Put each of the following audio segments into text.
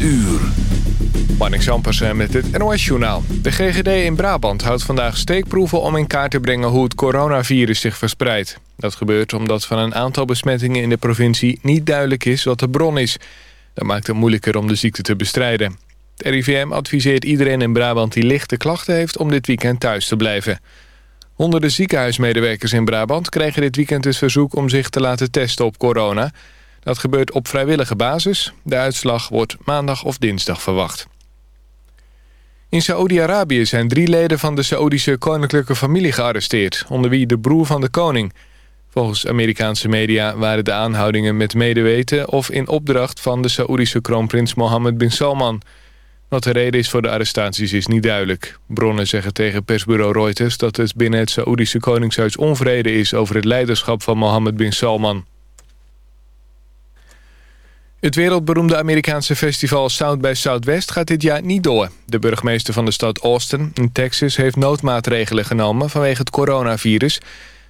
uur. Zampersen met het NOS-journaal. De GGD in Brabant houdt vandaag steekproeven om in kaart te brengen hoe het coronavirus zich verspreidt. Dat gebeurt omdat van een aantal besmettingen in de provincie niet duidelijk is wat de bron is. Dat maakt het moeilijker om de ziekte te bestrijden. Het RIVM adviseert iedereen in Brabant die lichte klachten heeft om dit weekend thuis te blijven. Honderden ziekenhuismedewerkers in Brabant krijgen dit weekend het verzoek om zich te laten testen op corona. Dat gebeurt op vrijwillige basis. De uitslag wordt maandag of dinsdag verwacht. In Saoedi-Arabië zijn drie leden van de Saoedische koninklijke familie gearresteerd... onder wie de broer van de koning. Volgens Amerikaanse media waren de aanhoudingen met medeweten... of in opdracht van de Saoedische kroonprins Mohammed bin Salman. Wat de reden is voor de arrestaties is niet duidelijk. Bronnen zeggen tegen persbureau Reuters dat het binnen het Saoedische koningshuis onvrede is... over het leiderschap van Mohammed bin Salman. Het wereldberoemde Amerikaanse festival South by Southwest gaat dit jaar niet door. De burgemeester van de stad Austin in Texas heeft noodmaatregelen genomen vanwege het coronavirus,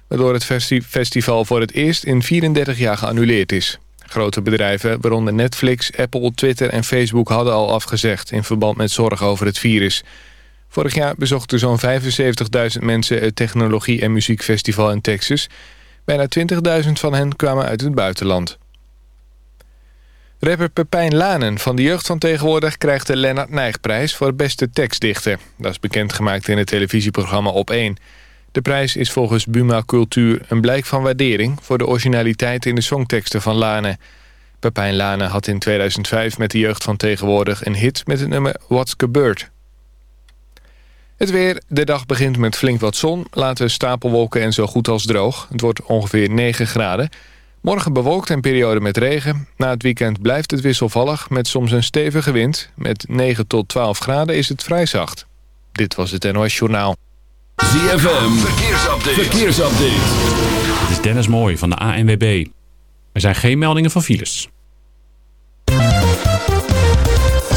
waardoor het festival voor het eerst in 34 jaar geannuleerd is. Grote bedrijven, waaronder Netflix, Apple, Twitter en Facebook hadden al afgezegd in verband met zorgen over het virus. Vorig jaar bezochten zo'n 75.000 mensen het technologie- en muziekfestival in Texas. Bijna 20.000 van hen kwamen uit het buitenland. Rapper Pepijn Lanen van de jeugd van tegenwoordig krijgt de Lennart Nijgprijs voor beste tekstdichter. Dat is bekendgemaakt in het televisieprogramma Op1. De prijs is volgens Buma Cultuur een blijk van waardering voor de originaliteit in de songteksten van Lanen. Pepijn Lanen had in 2005 met de jeugd van tegenwoordig een hit met het nummer What's Gebeurd. Het weer. De dag begint met flink wat zon, later stapelwolken en zo goed als droog. Het wordt ongeveer 9 graden. Morgen bewolkt en periode met regen. Na het weekend blijft het wisselvallig met soms een stevige wind. Met 9 tot 12 graden is het vrij zacht. Dit was het NOS Journaal. ZFM, verkeersupdate. verkeersupdate. Dit is Dennis Mooij van de ANWB. Er zijn geen meldingen van files.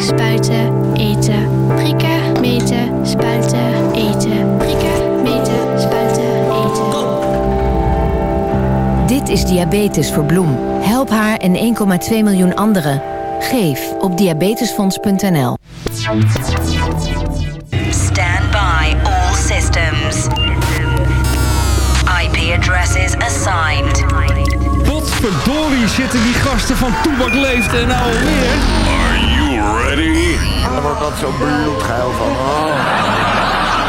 spuiten, eten. Prikken, meten, spuiten, eten. Prikken, meten, spuiten, eten. Dit is Diabetes voor Bloem. Help haar en 1,2 miljoen anderen. Geef op diabetesfonds.nl. Stand by all systems. IP addresses assigned. Potverdorie zitten die gasten van Toebak Leeft en nou alweer. Ready? Daar wordt dat zo bloedgeil van. Oh.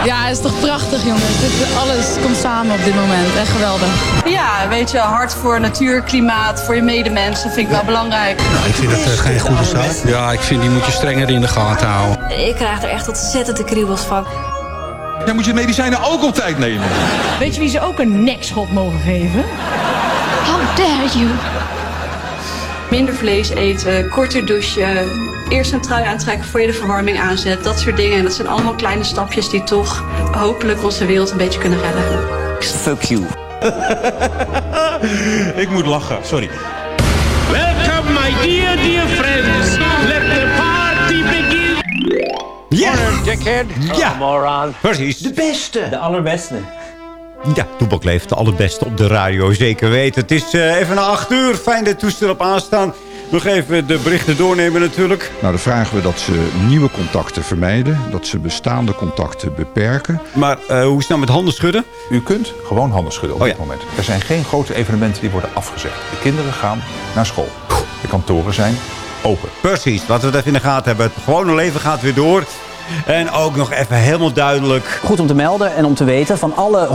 Ja, het is toch prachtig, jongens. Dit, alles komt samen op dit moment. Echt geweldig. Ja, weet je, hard voor natuur, klimaat, voor je medemensen vind ik wel belangrijk. Nou, ik vind dat uh, geen goede zaak. Ja, ik vind die moet je strenger in de gaten houden. Ik krijg er echt ontzettend de kriebels van. Ja, moet je medicijnen ook op tijd nemen. Weet je wie ze ook een nekschot mogen geven? How dare you? Minder vlees eten, korter douchen, eerst een trui aantrekken voor je de verwarming aanzet. Dat soort dingen. En dat zijn allemaal kleine stapjes die toch hopelijk onze wereld een beetje kunnen redden. Fuck you. Ik moet lachen, sorry. Welcome, my dear, dear friends. Let the party begin. Yes! dickhead. Ja. moron. Precies. De beste. De allerbeste. Ja, Toebak leeft de allerbeste op de radio, zeker weten. Het is eh, even na acht uur. Fijn dat toestel op aanstaan. Nog even de berichten doornemen natuurlijk. Nou, dan vragen we dat ze nieuwe contacten vermijden. Dat ze bestaande contacten beperken. Maar uh, hoe is het nou met handen schudden? U kunt gewoon handen schudden op Oh, dit moment. Er zijn geen grote evenementen die worden afgezegd. De kinderen gaan naar school. De kantoren zijn open. Precies, laten we het even in de gaten hebben. Het gewone leven gaat weer door. En ook nog even helemaal duidelijk. Goed om te melden en om te weten, van alle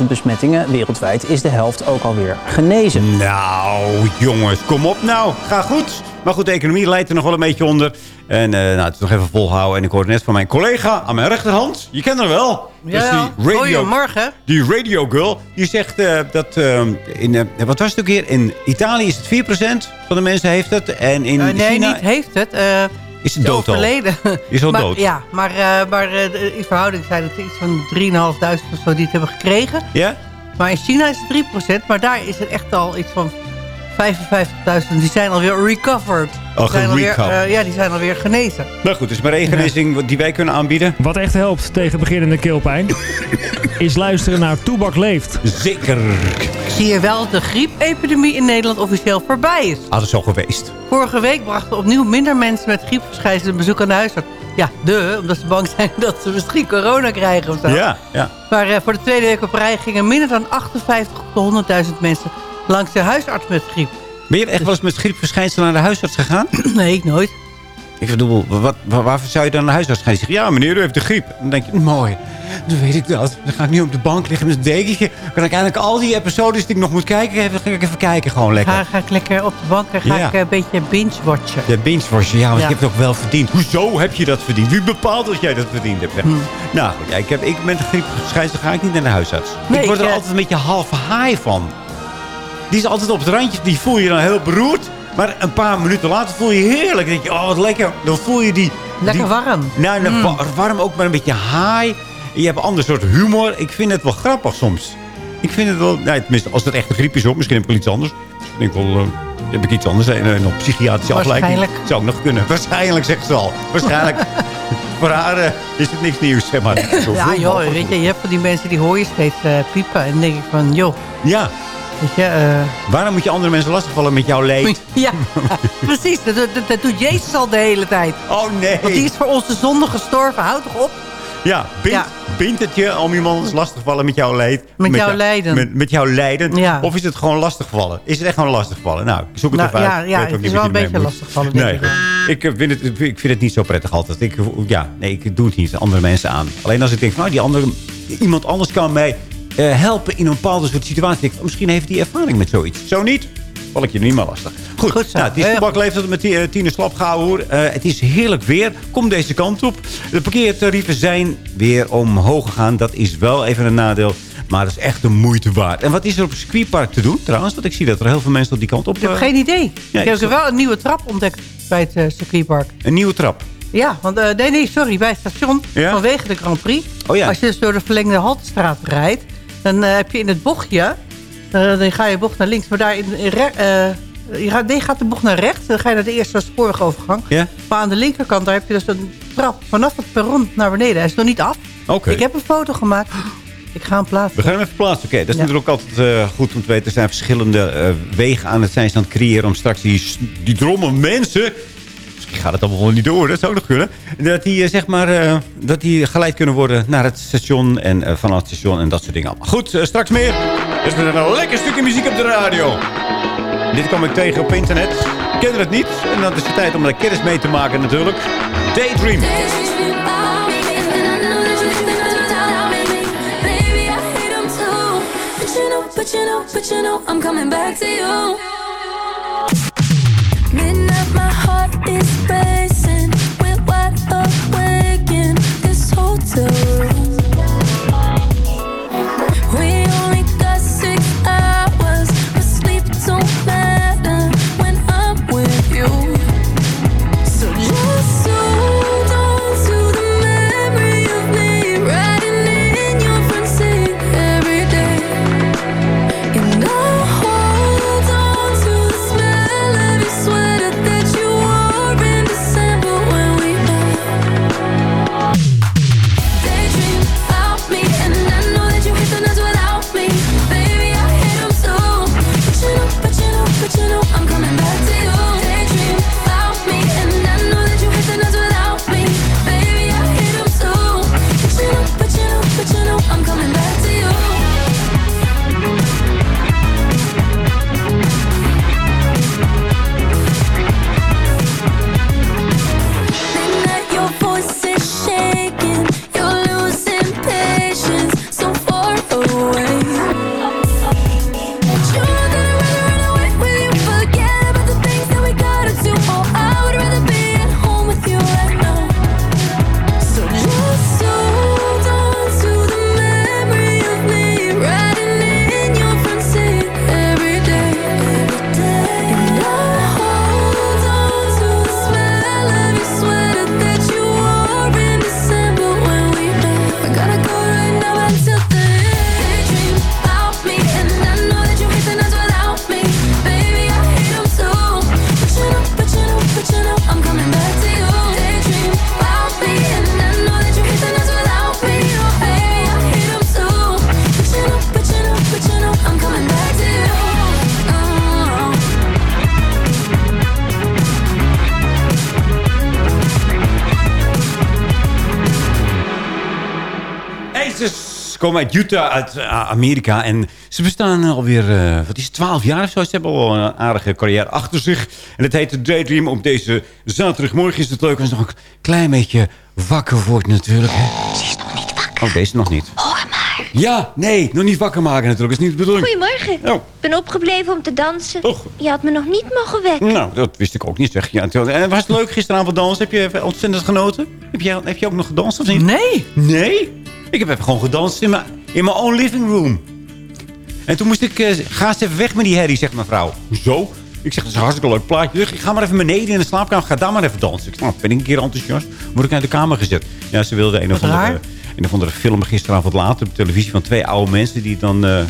100.000 besmettingen wereldwijd is de helft ook alweer genezen. Nou, jongens, kom op nou. Ga goed. Maar goed, de economie leidt er nog wel een beetje onder. En uh, nou, het is nog even volhouden. En ik hoorde net van mijn collega aan mijn rechterhand. Je kent haar wel. Ja, ja. die radio, Goedemorgen. Die radio girl. Die zegt uh, dat... Uh, in, wat was het ook weer? In Italië is het 4% van de mensen heeft het. En in nee, China... niet heeft het. Is het dood overleden. al? Is al maar, dood? Ja, maar, maar in verhouding zijn het iets van 3.500 of zo die het hebben gekregen. Ja? Maar in China is het 3%. Maar daar is het echt al iets van 55.000. Die zijn alweer recovered. Oh, zijn alweer, uh, ja, die zijn alweer genezen. Nou goed, dus maar één genezing die wij kunnen aanbieden. Wat echt helpt tegen beginnende keelpijn... is luisteren naar Toebak Leeft. Zeker. Zie je wel dat de griepepidemie in Nederland officieel voorbij is. Ah, dat is al geweest. Vorige week brachten opnieuw minder mensen met griepverschijnselen een bezoek aan de huisarts. Ja, de, omdat ze bang zijn dat ze misschien corona krijgen of zo. Ja, ja. Maar uh, voor de tweede week op rij gingen minder dan 58 tot 100.000 mensen langs de huisarts met griep. Ben je echt wel eens met griepverschijnselen naar de huisarts gegaan? Nee, ik nooit. Ik bedoel, wat, waar, waarvoor zou je dan naar de huisarts gaan? Zegt, ja meneer, u heeft de griep. Dan denk je, mooi, dan weet ik dat. Dan ga ik nu op de bank liggen met een dekentje. kan ik eigenlijk al die episodes die ik nog moet kijken, even, ga ik even kijken gewoon lekker. Ga, ga ik lekker op de bank en ga Ja. ik een beetje binge-watchen. De binge-watchen, ja, want Ja. je hebt het ook wel verdiend. Hoezo heb je dat verdiend? Wie bepaalt dat jij dat verdiend hebt? Hm. Nou ja, ik heb, ik met griepverschijnselen ga ik niet naar de huisarts. Nee, ik word ik, er eh, altijd een beetje half high van. Die is altijd op het randje, die voel je dan heel beroerd. Maar een paar minuten later voel je heerlijk. Dan denk je, oh wat lekker. Dan voel je die... Lekker die- warm. Nou, nou, Mm. wa- warm ook, maar een beetje high. Je hebt een ander soort humor. Ik vind het wel grappig soms. Ik vind het wel... Nou, tenminste, als het echt een griep is, hoor. Misschien heb ik wel iets anders. Ik denk wel... eh, heb ik iets anders? Een, een, een psychiatrische afleiding. Waarschijnlijk. Zou ook nog kunnen. Waarschijnlijk, zegt ze al. Waarschijnlijk. Voor haar eh, is het niks nieuws, zeg maar. Zo Ja, joh, weet je, je hebt van die mensen die hoor je steeds eh, piepen. En dan denk ik van, joh, Ja. Weet je... eh, Waarom moet je andere mensen lastigvallen met jouw leed? Ja, precies. Dat, dat, dat doet Jezus al de hele tijd. Oh nee. Want die is voor onze zonde gestorven. Houd toch op. Ja, bind, Ja. bindt het je om iemand lastigvallen met jouw leed? Met jouw jou- lijden. Met, met jouw lijden? Ja. Of is het gewoon lastigvallen? Is het echt gewoon lastigvallen? Nou, ik zoek het Nou, even uit. ja, Ik ja, het is wel een beetje lastigvallen, Nee, ik. eh, vind het, ik vind het niet zo prettig altijd. Ik, ja, nee, ik doe het niet andere mensen aan. Alleen als ik denk, van, nou, die andere, iemand anders kan mij helpen in een bepaalde soort situatie. Misschien heeft die ervaring met zoiets. Zo niet? Val ik je niet meer lastig. Goed, Goed zo. nou, het is Heel de bakleeftijd met Ti- eh, Tine Slapgauwer. Uh, het is heerlijk weer. Kom deze kant op. De parkeertarieven zijn weer omhoog gegaan. Dat is wel even een nadeel. Maar dat is echt de moeite waard. En wat is er op het circuitpark te doen trouwens? Want ik zie dat er heel veel mensen op die kant op... Ik heb eh, geen idee. Ja, ik heb zal- wel een nieuwe trap ontdekt bij het eh, circuitpark. Een nieuwe trap. Ja, want eh, nee, nee, sorry. Bij het station Ja? vanwege de Grand Prix. Oh ja. Als je dus door de verlengde Haltestraat rijdt... dan eh, heb je in het bochtje... eh, dan ga je bocht naar links. Maar daar in, eh, je gaat, nee, gaat de bocht naar rechts. Dan ga je naar de eerste spoorwegovergang. Ja? Maar aan de linkerkant daar heb je dus een trap vanaf het perron naar beneden. Hij is nog niet af. Oké. Ik heb een foto gemaakt. Ik ga hem plaatsen. We gaan hem even plaatsen. Oké, dat is Ja. natuurlijk ook altijd goed om te weten. Er zijn verschillende wegen aan het zijn aan het creëren... om straks die, die dromme mensen... Misschien gaat het allemaal wel niet door, dat zou nog kunnen. Dat die, eh, zeg maar, eh, dat die geleid kunnen worden naar het station... en eh, vanaf het station en dat soort dingen allemaal. Goed, straks meer. Dus we hebben een lekker stukje muziek op de radio. Dit kwam ik tegen op internet. Ik kende het niet. En dan is het tijd om er kennis mee te maken natuurlijk. Daydream. I'm coming back to you. Komen uit Utah, uit eh, Amerika. En ze bestaan alweer, eh, wat is het, 12 jaar of zo. Ze hebben al een aardige carrière achter zich. En het heet de Daydream. Op deze zaterdagmorgen is het leuk als nog een klein beetje wakker wordt natuurlijk. Hè. Ze is nog niet wakker. Oh, deze nog niet. Hoor maar. Ja, nee, nog niet wakker maken natuurlijk. Dat is niet de bedoeling. Goedemorgen. Oh. Ik ben opgebleven om te dansen. Je had me nog niet mogen wekken. Nou, dat wist ik ook niet. Zeg. Ja, en was het leuk gisteravond dansen? Heb je even ontzettend genoten? Heb je, heb je ook nog gedanst of niet? Nee. Nee? Ik heb even gewoon gedanst in mijn, in mijn own living room. En toen moest ik... eh, ga eens even weg met die herrie, zegt mevrouw. Zo? Ik zeg, dat is een hartstikke leuk plaatje. Ik ga maar even beneden in de slaapkamer. Ga daar maar even dansen. Ik zeg, nou, ben ik een keer enthousiast. Word ik uit de kamer gezet. Ja, ze wilde een of Wat andere... raar. Een of andere film gisteravond later op televisie van twee oude mensen die dan eh, eh,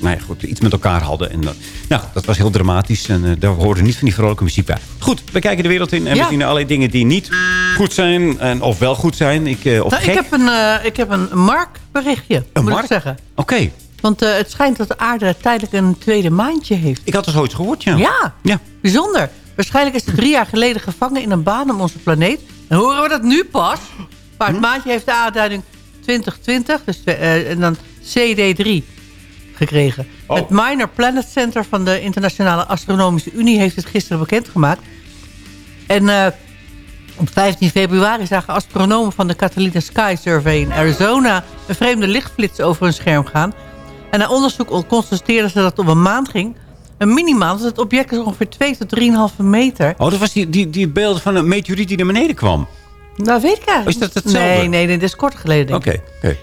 nou ja, goed, iets met elkaar hadden. En, dat- nou, dat was heel dramatisch en eh, daar hoorde niet van die vrolijke muziek bij. Goed, we kijken de wereld in en Ja. we zien allerlei dingen die niet goed zijn en, of wel goed zijn. Ik, eh, of Nou, gek. ik, heb een, eh, ik heb een Mark-berichtje, moet Mark? ik zeggen. Oké. Want eh, het schijnt dat de aarde tijdelijk een tweede maandje heeft. Ik had er zoiets gehoord, ja. Ja, Ja. bijzonder. Waarschijnlijk is ze drie jaar geleden gevangen in een baan om onze planeet. En horen we dat nu pas? Maar Hm? het maandje heeft de aanduiding 2020, dus eh, en dan CD3 gekregen. Oh. Het Minor Planet Center van de Internationale Astronomische Unie heeft het gisteren bekendgemaakt. En eh, op 15 februari zagen astronomen van de Catalina Sky Survey in Arizona... een vreemde lichtflits over hun scherm gaan. En na onderzoek constateerden ze dat het om een maan ging. Een minimaan, dus het object is ongeveer 2 tot 3,5 meter. Oh, dat was die, die, die beelden van een meteoriet die naar beneden kwam. Nou, weet ik eigenlijk Is dat hetzelfde? Nee, nee, nee, dat is kort geleden, Oké.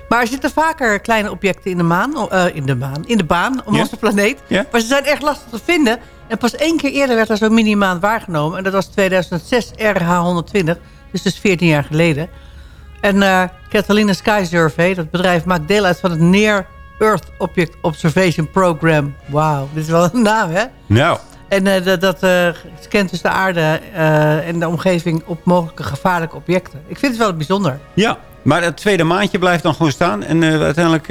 Maar er zitten vaker kleine objecten in de maan, eh, in de maan, in de baan om onze planeet. Maar ze zijn echt lastig te vinden. En pas één keer eerder werd er zo'n minimaan waargenomen. En dat was 2006 RH120, dus dus 14 jaar geleden. En eh Catalina Sky Survey, dat bedrijf, maakt deel uit van het Near Earth Object Observation Program. Wauw, dit is wel een naam, hè? Nou, En eh, dat, dat eh, scant dus de aarde eh, en de omgeving op mogelijke gevaarlijke objecten. Ik vind het wel bijzonder. ja. Maar het tweede maandje blijft dan gewoon staan. En uiteindelijk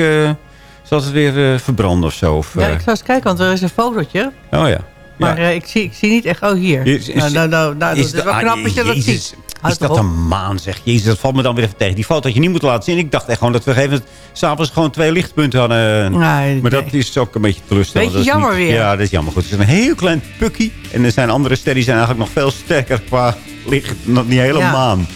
zal het weer verbranden of zo. Of, Ja, ik zou eens kijken, want er is een fotootje. Oh ja. Maar eh, ik, zie, ik zie niet echt... Oh, hier. Is- is- nou, nou, nou, nou, is dat is wel de- knap ah, dat je dat ziet. Is dat een maan, zeg. Jezus, dat valt me dan weer even tegen. Die foto had je niet moeten laten zien. Ik dacht echt gewoon dat we gegeven s'avonds gewoon twee lichtpunten hadden. Nee, maar dat is ook een beetje teleurstellend. Beetje Dat is jammer niet- weer. Ja, dat is jammer. Goed, het is een heel klein pukkie. En er zijn andere sterren die zijn eigenlijk nog veel sterker qua licht. Nog niet hele Ja. maan.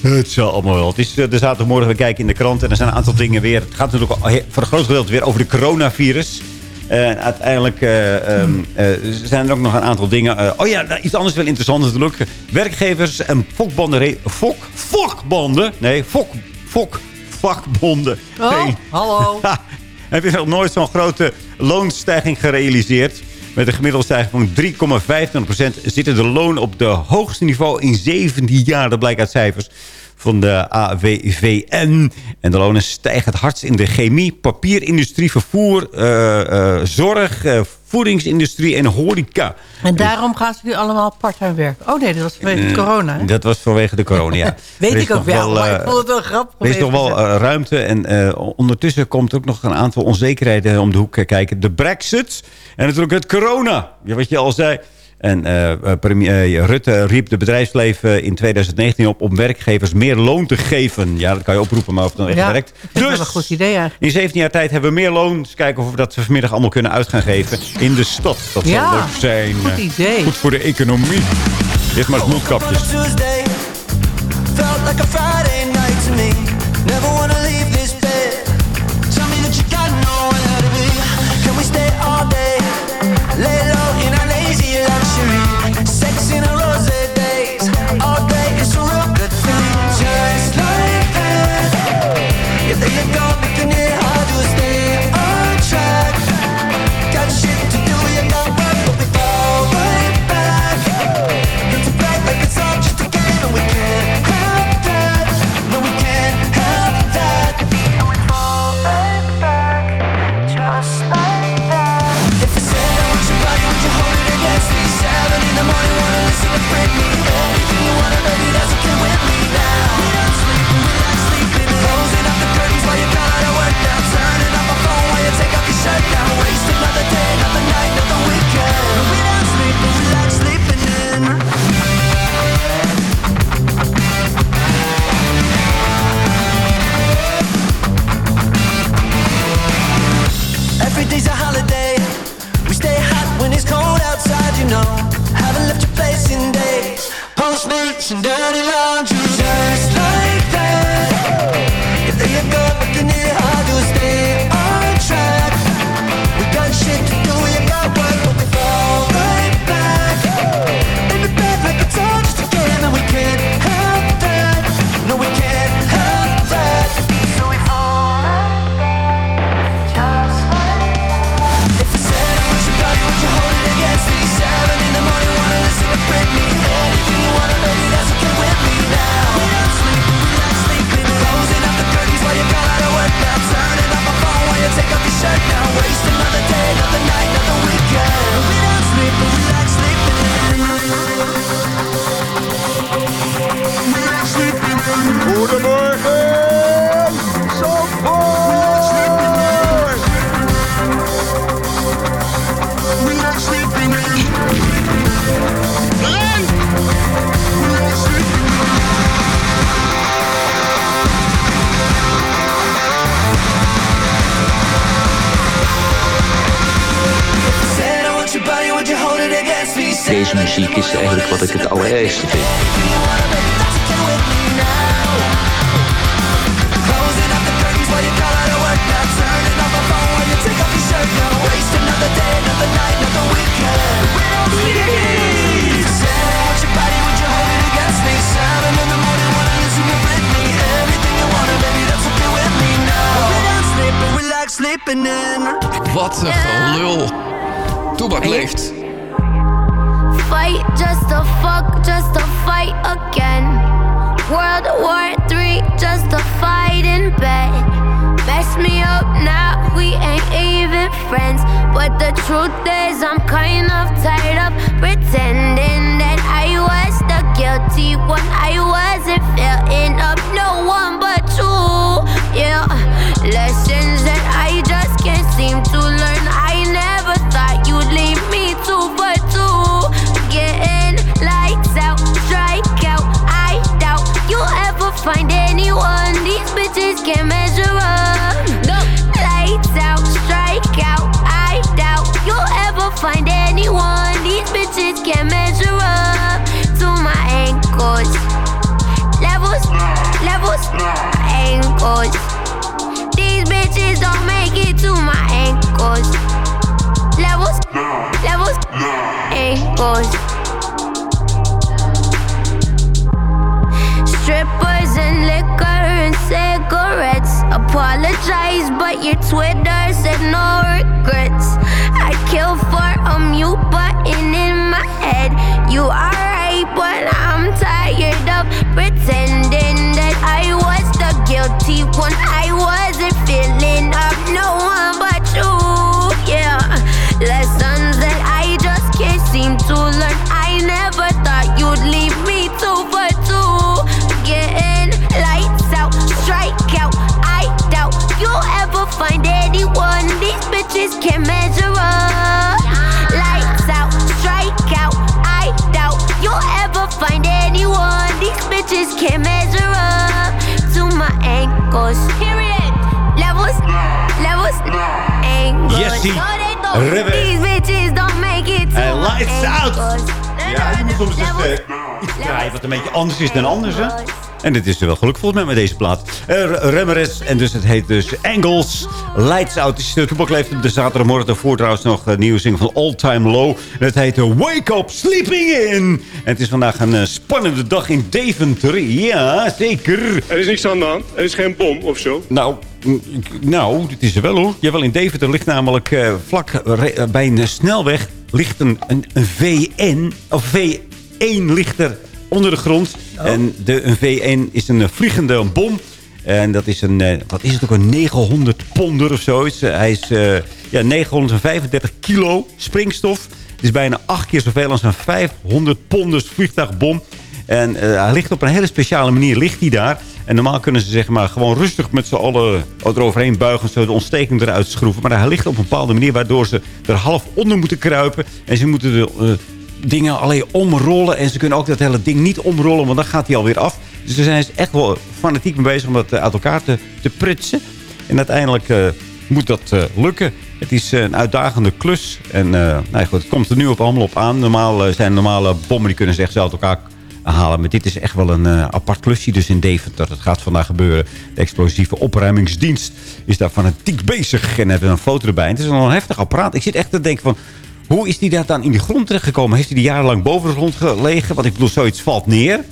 Het zal allemaal wel. Het is eh, de zaterdagmorgen, we kijken in de krant en er zijn een aantal dingen weer. Het gaat natuurlijk voor een groot gedeelte weer over de coronavirus. En uiteindelijk eh, ehm, eh, zijn er ook nog een aantal dingen. eh, oh ja, nou, iets anders wel interessant natuurlijk. Werkgevers en fokbanden... Fok? Fokbanden? Nee, fok, fok, vakbonden. Oh, Nee. hallo. Heb je nog nooit zo'n grote loonstijging gerealiseerd? Met een gemiddelde stijging van 3,25% zitten de lonen op de hoogste niveau in 17 jaar. Dat blijkt uit cijfers van de AWVN. En de lonen stijgen het hardst in de chemie, papierindustrie, vervoer, eh, eh, zorg, eh, voedingsindustrie en horeca. En daarom gaan ze nu allemaal part-time werken. Oh nee, dat was vanwege Eh, corona, hè? Dat was vanwege de corona, ja. Weet ik ook wel, maar ik vond het wel grappig. er is nog wel ruimte. En ondertussen komt ook nog een aantal onzekerheden om de hoek kijken. De brexit en natuurlijk het corona. Ja, wat je al zei. En eh, eh, premier Rutte riep de bedrijfsleven in 2019 op om werkgevers meer loon te geven. Ja, dat kan je oproepen, maar of het dan echt ja, werkt. ik vind het wel een goed idee eigenlijk. In 17 jaar tijd hebben we meer loon. Dus kijken of we dat vanmiddag allemaal kunnen uit gaan geven in de stad. Dat Ja, zal leuk zijn. goed Eh, idee. Goed voor de economie. Dit maar smoelkapjes. To fuck, just to fight again. World War III, just to fight in bed. Mess me up now, we ain't even friends. But the truth is, I'm kind of tired of pretending that I was the guilty one. I wasn't filling up no one but you. Yeah, lessons that I just can't seem to learn. Find anyone. These bitches can't measure up. Lights out, strike out. I doubt you'll ever find anyone. These bitches can't measure up to my ankles. Levels, levels, ankles. These bitches don't make it to my ankles. Levels, levels, ankles. Strippers and liquor and cigarettes. Apologize, but your Twitter said no regrets. I kill for a mute button in my head. You are right, but I'm tired of pretending that I was the guilty one. I wasn't feeling up no one but you. Yeah, lessons that I just can't seem to learn. I never thought you'd leave me find anyone. These bitches can't measure up. Lights out, strike out. I doubt you'll ever find anyone. These bitches can't measure up to my ankles. Period. Levels, levels, don't. Rebbe. These bitches don't make it to lights out. Ja, je moet soms iets draaien wat een beetje anders is dan anders, hè? En dit is er wel gelukkig volgens mij met deze plaat. Uh, Remmeres, en dus het heet dus Angles. Lights Out. Is de toepak leeft de zaterdagmorgen. Daarvoor trouwens nog een nieuwe zing van All Time Low. En het heet eh, Wake Up Sleeping In. En het is vandaag een eh, spannende dag in Deventer. Ja, zeker. Er is niks aan de hand. Er is geen bom of zo. Nou, nou, dit is er wel hoor. Jawel, in Deventer ligt namelijk eh, vlak eh, bij een snelweg... ligt een, een, een VN, of V1 ligt er onder de grond. En de, een V1 is een vliegende bom. En dat is een, eh, wat is het ook, een 900 ponder of zoiets. Eh, hij is eh, ja, 935 kilo springstof. Het is bijna acht keer zoveel als een 500 ponders vliegtuigbom. En hij ligt op een hele speciale manier ligt hij daar. En normaal kunnen ze zeg maar gewoon rustig met z'n allen eroverheen buigen... zo de ontsteking eruit schroeven. Maar hij ligt op een bepaalde manier waardoor ze er half onder moeten kruipen. En ze moeten de dingen alleen omrollen. En ze kunnen ook dat hele ding niet omrollen, want dan gaat hij alweer af. Dus daar zijn ze echt wel fanatiek mee bezig om dat eh, uit elkaar te, te prutsen. En uiteindelijk eh, moet dat eh, lukken. Het is een uitdagende klus. En nou ja, goed, het komt er nu op allemaal op aan. Normaal zijn normale bommen die kunnen ze echt zo uit elkaar halen. Maar dit is echt wel een apart klusje dus in Deventer. Dat gaat vandaag gebeuren. De explosieve opruimingsdienst is daar fanatiek bezig. En hebben een foto erbij. En het is wel een heftig apparaat. Ik zit echt te denken van... Hoe is die daar dan in die grond terechtgekomen? Heeft hij die jarenlang boven de grond gelegen? Want ik bedoel, zoiets valt neer.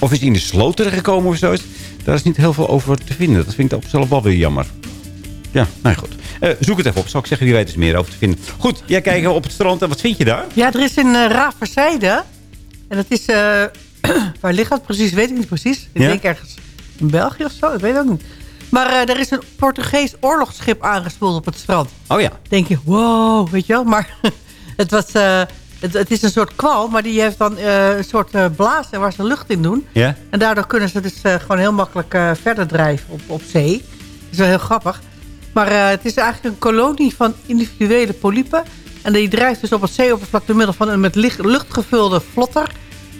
Of is hij in de sloot terechtgekomen of zoiets? Daar is niet heel veel over te vinden. Dat vind ik op zichzelf wel weer jammer. Ja, nou goed. Eh, zoek het even op. Zal ik zeggen, wie weet is meer over te vinden. Goed, jij kijkt op het strand. En wat vind je daar? Ja, er is een uh, Raverzijde. En dat is... eh, waar ligt dat precies? Weet ik niet precies. Ik Ja? denk ergens in België of zo. Ik weet het ook niet. Maar eh, er is een Portugees oorlogsschip aangespoeld op het strand. Oh ja. denk je, wow, weet je wel. Maar het, was, eh, het, het is een soort kwal, maar die heeft dan eh, een soort eh, blazen waar ze lucht in doen. Ja? En daardoor kunnen ze dus gewoon heel makkelijk verder drijven op, op zee. Dat is wel heel grappig. Maar het is eigenlijk een kolonie van individuele polypen. En die drijft dus op het zeeoppervlak door middel van een met lucht gevulde vlotter.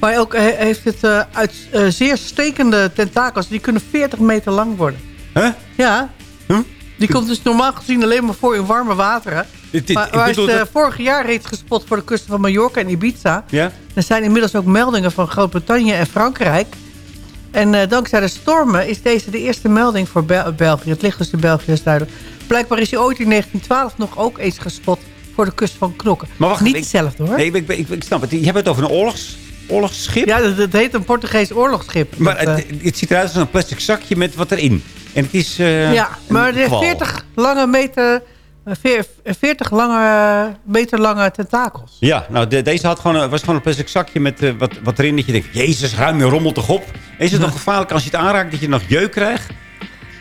Maar ook heeft het uit zeer stekende tentakels. Die kunnen 40 meter lang worden. Huh? Ja. Die komt dus normaal gezien alleen maar voor in warme wateren. Dit- dit- maar waar is dat- vorig jaar reeds gespot voor de kusten van Mallorca en Ibiza. Ja? Er zijn inmiddels ook meldingen van Groot-Brittannië en Frankrijk. En eh, dankzij de stormen is deze de eerste melding voor Bel- België. Het ligt dus in België, is duidelijk. Blijkbaar is hij ooit in 1912 nog ook eens gespot voor de kust van Knokken. Maar wacht, Niet ik- hetzelfde hoor. Nee, ik, ik, ik snap het. Je hebt het over een oorlogs, oorlogsschip. Ja, dat, dat heet een Portugees oorlogsschip. Maar Dat, het, eh, het ziet eruit als een plastic zakje met wat erin. En het is... eh, ja, maar de kwal. 40 lange meter, eh, veer- 40 lange, meter lange tentakels. Ja, nou de- deze had gewoon, was gewoon een plastic zakje met eh, wat, wat erin. Dat je denkt, jezus, ruim je rommel toch op. Is het nog gevaarlijk als je het aanraakt dat je nog jeuk krijgt?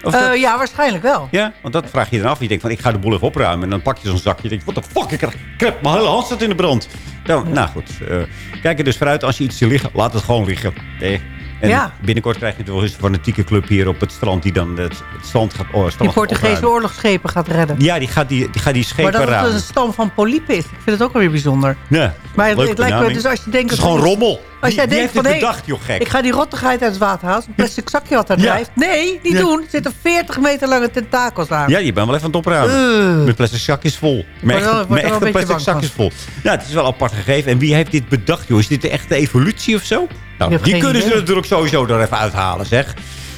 Of Eh, dat- ja, waarschijnlijk wel. Ja, want dat vraag je dan af. Je denkt van, ik ga de boel even opruimen. En dan pak je zo'n zakje. Je denkt, what the fuck, ik krijg mijn hele hand staat in de brand. Nou, nou goed, eh, kijk er dus vooruit. Als je iets ziet liggen, laat het gewoon liggen. Eh, En Ja. binnenkort krijg je toch eens een fanatieke club hier op het strand... die dan het, het strand gaat, oh, Die Portugese oorlogsschepen gaat redden. Ja, die gaat die, die, gaat die schepen maar dat het een stam van polypen is. Ik vind het ook wel weer bijzonder. Ja, Maar het, lijkt me, dus als je denkt... Het is gewoon rommel. Als Wie- jij wie denkt heeft van, bedacht, joh, gek? ik ga die rottigheid uit het water halen. Een plastic zakje wat daar Ja. drijft. Nee, niet Ja. doen. Er zitten 40 meter lange tentakels aan. Ja, je bent wel even aan het opruimen. Uh. Met plastic zakjes vol. wel- er wel echte plastic zakjes vol. Ja, het is wel apart gegeven. En wie heeft dit bedacht, joh? Is dit de evolutie of zo? Nou, die kunnen ze idee. natuurlijk sowieso er even uithalen, zeg.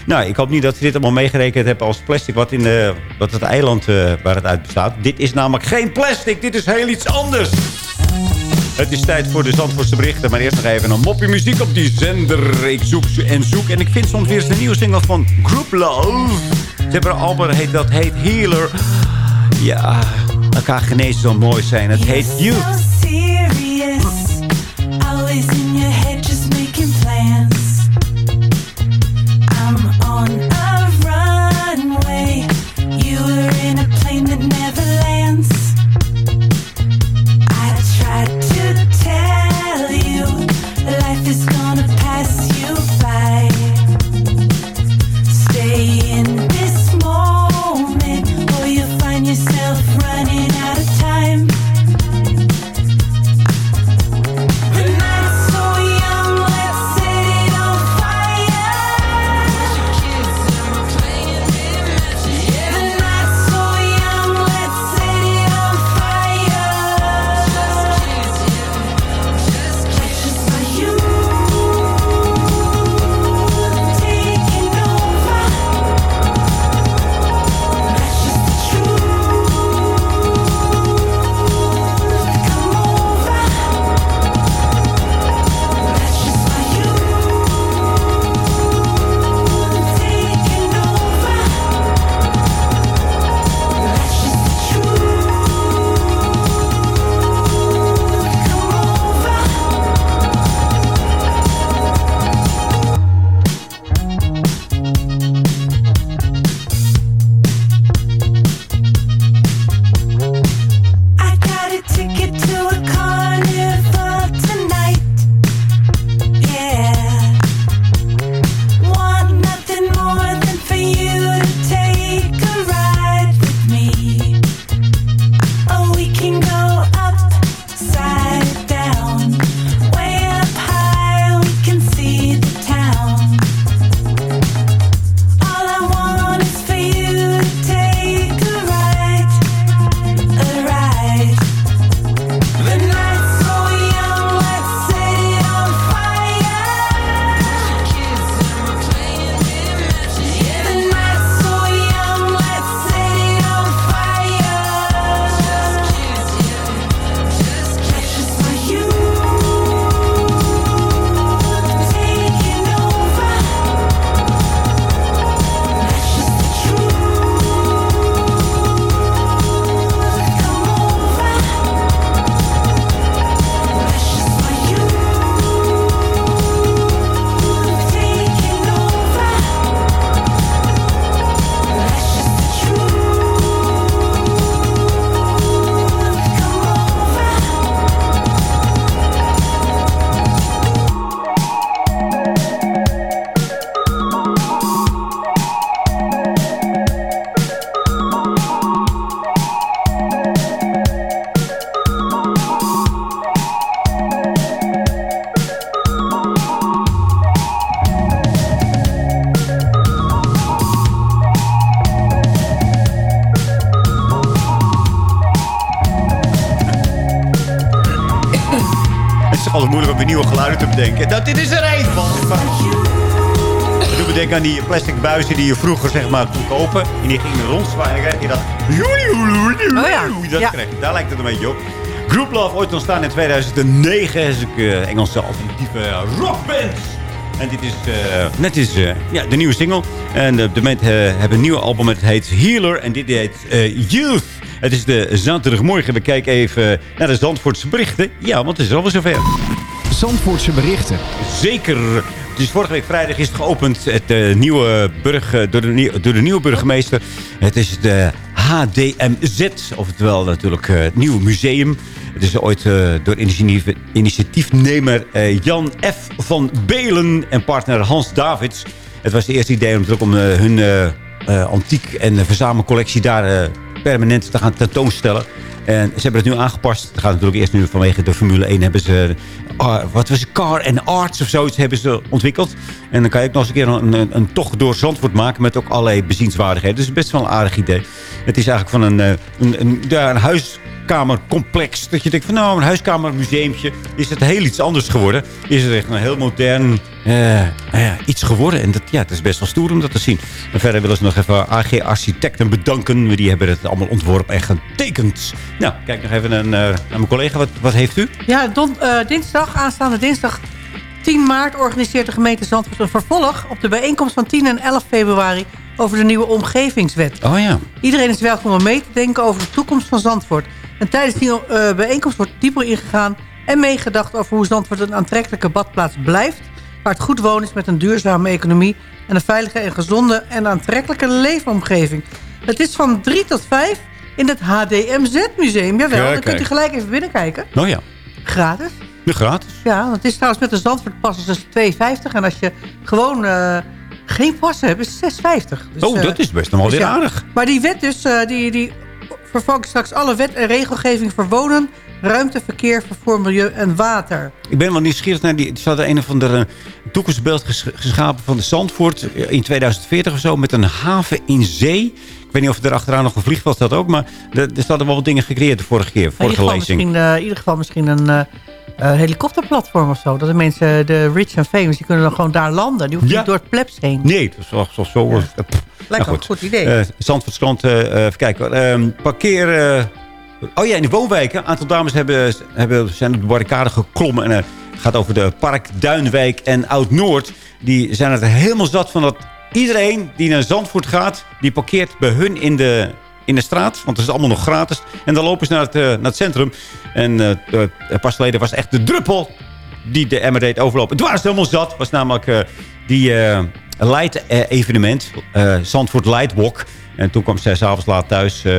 Nou, ik hoop niet dat ze dit allemaal meegerekend hebben als plastic... wat in de, wat het eiland eh, waar het uit bestaat. Dit is namelijk geen plastic. Dit is heel iets anders. Het is tijd voor de Zandvoortse berichten. Maar eerst nog even een moppie muziek op die zender. Ik zoek ze en zoek. En ik vind soms weer eens de nieuwe single van Group Love. Ze hebben een album dat heet, dat heet Healer. Ja, elkaar genezen zal mooi zijn. Het heet Youth. Moeilijk om weer nieuwe geluiden te bedenken. Dat dit is er één van. Ik doe me denken aan die plastic buizen die je vroeger zeg maar kon kopen. En die gingen rondzwaaien. En dan krijg je dat... Oh ja. Dat Ja. krijg je. Daar lijkt het een beetje op. Group Love, ooit ontstaan in 2009. is ook eh, Engelse alternatieve rockband. En dit is, eh, net is eh, ja, de nieuwe single. En eh, de band eh, hebben een nieuw album. Het heet Healer. En dit heet eh, Youth. Het is de zaterdagmorgen. We kijken even naar de Zandvoortse berichten. Ja, want het is alweer zover. Zandvoortse berichten. Zeker. Het is vorige week vrijdag is het geopend. Het eh, nieuwe burg, eh, door, de, nieuw- door de nieuwe burgemeester. Het is de HDMZ. Oftewel natuurlijk eh, het nieuwe museum. Het is ooit door initiatief- initiatiefnemer Jan F. van Belen en partner Hans Davids. Het was het eerste idee om, om hun antiek en verzamelcollectie daar permanent te gaan tentoonstellen. En ze hebben het nu aangepast. Het gaat natuurlijk eerst nu vanwege de Formule 1 hebben ze... ah, wat was het? Car and Arts of zoiets hebben ze ontwikkeld. En dan kan je ook nog eens een keer een, tocht door Zandvoort maken... met ook allerlei bezienswaardigheden. Dus best wel een aardig idee. Het is eigenlijk van een, eh, een, een, ja, een huiskamercomplex. Dat je denkt van nou, een huiskamermuseumtje. Is het heel iets anders geworden. Is het echt een heel modern eh, nou iets geworden. En dat, ja, het is best wel stoer om dat te zien. En verder willen ze nog even AG Architecten bedanken. Die hebben het allemaal ontworpen en getekend. Nou, kijk nog even naar, naar naar mijn collega. Wat, wat heeft u? Ja, don- eh, dinsdag, aanstaande dinsdag 10 maart organiseert de gemeente Zandvoort een vervolg op de bijeenkomst van 10 en 11 februari over de nieuwe omgevingswet. Oh ja. Iedereen is welkom om mee te denken over de toekomst van Zandvoort. En tijdens die eh, bijeenkomst wordt dieper ingegaan en meegedacht over hoe Zandvoort een aantrekkelijke badplaats blijft. Waar het goed wonen is met een duurzame economie en een veilige en gezonde en aantrekkelijke leefomgeving. Het is van 3 tot 5 in het HDMZ-museum. Jawel, Ja, dan kunt u gelijk even binnenkijken. Oh ja. Gratis. De gratis. Ja, want het is trouwens met een Zandvoortpas dus 2,50. En als je gewoon eh, geen passen hebt, is het 6,50. Dus, oh, eh, dat is best nog wel dus weer ja. aardig. Maar die wet dus, eh, die, die vervangt straks alle wet en regelgeving voor wonen, ruimte, verkeer, vervoer, milieu en water. Ik ben wel nieuwsgierig naar die. Ze hadden een of andere toekomstbeeld ges- geschapen van de Zandvoort in 2040 of zo. Met een haven in zee. Ik weet niet of er achteraan nog een vliegveld staat ook. Maar er, er wel wat dingen gecreëerd de vorige keer. In Vorige geval lezing. misschien, eh, in ieder geval misschien een eh, eh, helikopterplatform of zo. Dat de mensen, de rich en famous, die kunnen dan gewoon daar landen. Die hoeven niet door het plebs heen. Nee, dat is wel zo. zo eh, pff. Lijkt Nou me een goed idee. Eh eh, eh, even kijken. Ehm, parkeer... eh, oh ja, in de woonwijken. Een aantal dames hebben, hebben, zijn op de barricade geklommen. En eh, het gaat over de Park Duinwijk en Oud-Noord. Die zijn er helemaal zat van dat iedereen die naar Zandvoort gaat... die parkeert bij hun in de, in de straat. Want het is allemaal nog gratis. En dan lopen ze naar het, eh, naar het centrum. En eh, eh, pas geleden was echt de druppel die de emmer deed overlopen. Het ze helemaal zat. was namelijk die light eh, evenement. eh Zandvoort Light Walk. En toen kwam zij s'avonds laat thuis. eh,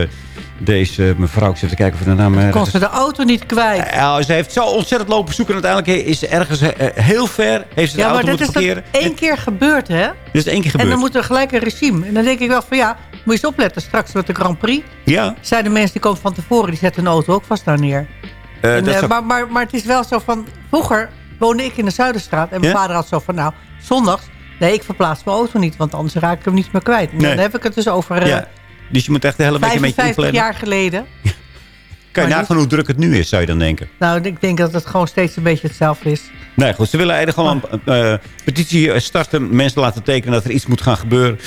deze mevrouw, ik zit te kijken of de naam... eh, Kon ze de auto niet kwijt. ja, ze heeft zo ontzettend lopen zoeken. En uiteindelijk is ze ergens heel ver. Heeft ze de Ja, maar auto dat moeten is parkeren. één keer gebeurd, hè? Is één keer En gebeurd. dan moet er gelijk een regime. En dan denk ik wel van ja, moet je eens opletten. Straks met de Grand Prix Ja. zijn de mensen die komen van tevoren... die zetten hun auto ook vast daar neer. En, dat zou- maar, maar, maar het is wel zo van... Vroeger woonde ik in de Zuiderstraat. En mijn Ja? vader had zo van nou, zondags... Nee, ik verplaats mijn auto niet, want anders raak ik hem niet meer kwijt. En Nee. Dan heb ik het dus over eh, ja. Dus je moet echt de hele week een beetje 55 inplannen. jaar geleden. Kan je nagaan hoe druk het nu is, zou je dan denken. Nou, ik denk dat het gewoon steeds een beetje hetzelfde is. Nee, goed. Ze willen eigenlijk gewoon een eh, petitie eh, starten. Mensen laten tekenen dat er iets moet gaan gebeuren.